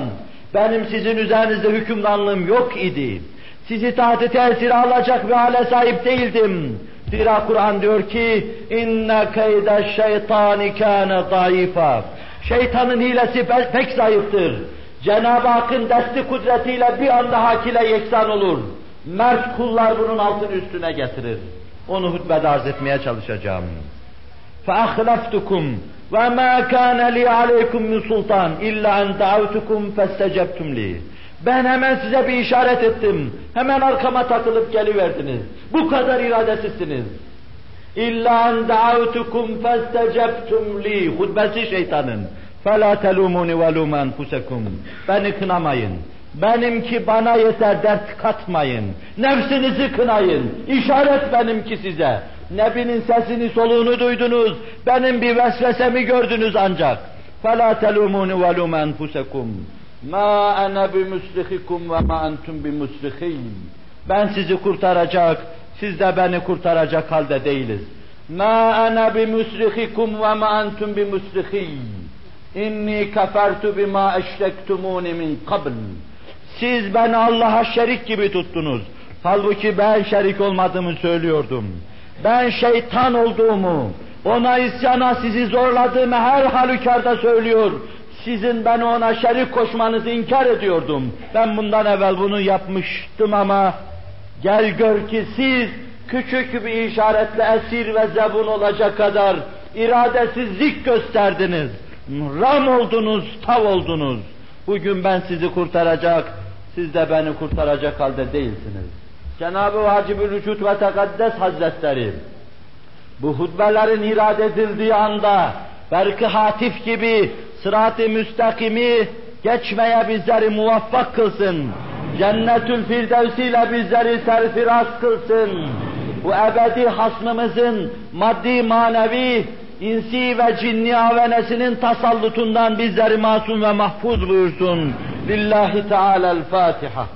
Benim sizin üzerinizde hükümranlığım yok idi. Sizi tahtı tesir alacak bir hale sahip değildim. Zira Kur'an diyor ki inne keyde şeytani kâne zayıfa. Şeytanın hilesi pek zayıftır. Cenab-ı Hakk'ın desti kudretiyle bir anda hakile yeksan olur. Mert kullar bunun altını üstüne getirir. Onu hutbede arz etmeye çalışacağım. فَأَخْلَفْتُكُمْ وَمَا كَانَ لِي عَلَيْكُمْ مِنْ سُلْطَانٍ إِلَّا أَنْ دَعَوْتُكُمْ فَاسْتَجَبْتُمْ لِي Ben hemen size bir işaret ettim. Hemen arkama takılıp geliverdiniz. Bu kadar iradesizsiniz. İlla en da'avtukum festecebtum li. Hutbesi şeytanın. فَلَا تَلُومُونِ وَلُومَ أَنْفُسَكُمْ Beni kınamayın. Benimki bana yeter dert katmayın. Nefsinizi kınayın. İşaret benimki size. Nebinin sesini soluğunu duydunuz. Benim bir vesvesemi gördünüz ancak. فَلَا تَلُومُونِ وَلُومَ أَنْفُسَكُمْ مَا أَنَا بِمُسْرِخِكُمْ وَمَا أَنْتُمْ بِمُسْرِخِينَ Ben sizi kurtaracak, siz de beni kurtaracak halde değiliz. مَا أَنَا بِمُسْرِخِكُمْ وَمَا أَنْتُمْ بِمُسْرِخِينَ İnni kefertu bima eşrektumuni min qabl. siz beni Allah'a şerik gibi tuttunuz. Halbuki ben şerik olmadığımı söylüyordum. Ben şeytan olduğumu, ona isyana sizi zorladığımı her halükarda söylüyor. Sizin beni ona şerik koşmanızı inkar ediyordum. Ben bundan evvel bunu yapmıştım ama gel gör ki siz küçük bir işaretle esir ve zebun olacak kadar iradesizlik gösterdiniz. Ram oldunuz, tav oldunuz. Bugün ben sizi kurtaracak, siz de beni kurtaracak halde değilsiniz. Cenab-ı Vacib-ül Vücut ve Tekaddes Hazretleri, bu hutbelerin irade edildiği anda, belki hatif gibi sırat-ı müstakimi geçmeye bizleri muvaffak kılsın. Cennetül Firdevsiyle bizleri serfiraz kılsın. Bu ebedi hasmımızın maddi manevi insi ve cinni avenesinin tasallutundan bizleri masum ve mahfuz buyursun. Lillahi Teala'l-Fatiha.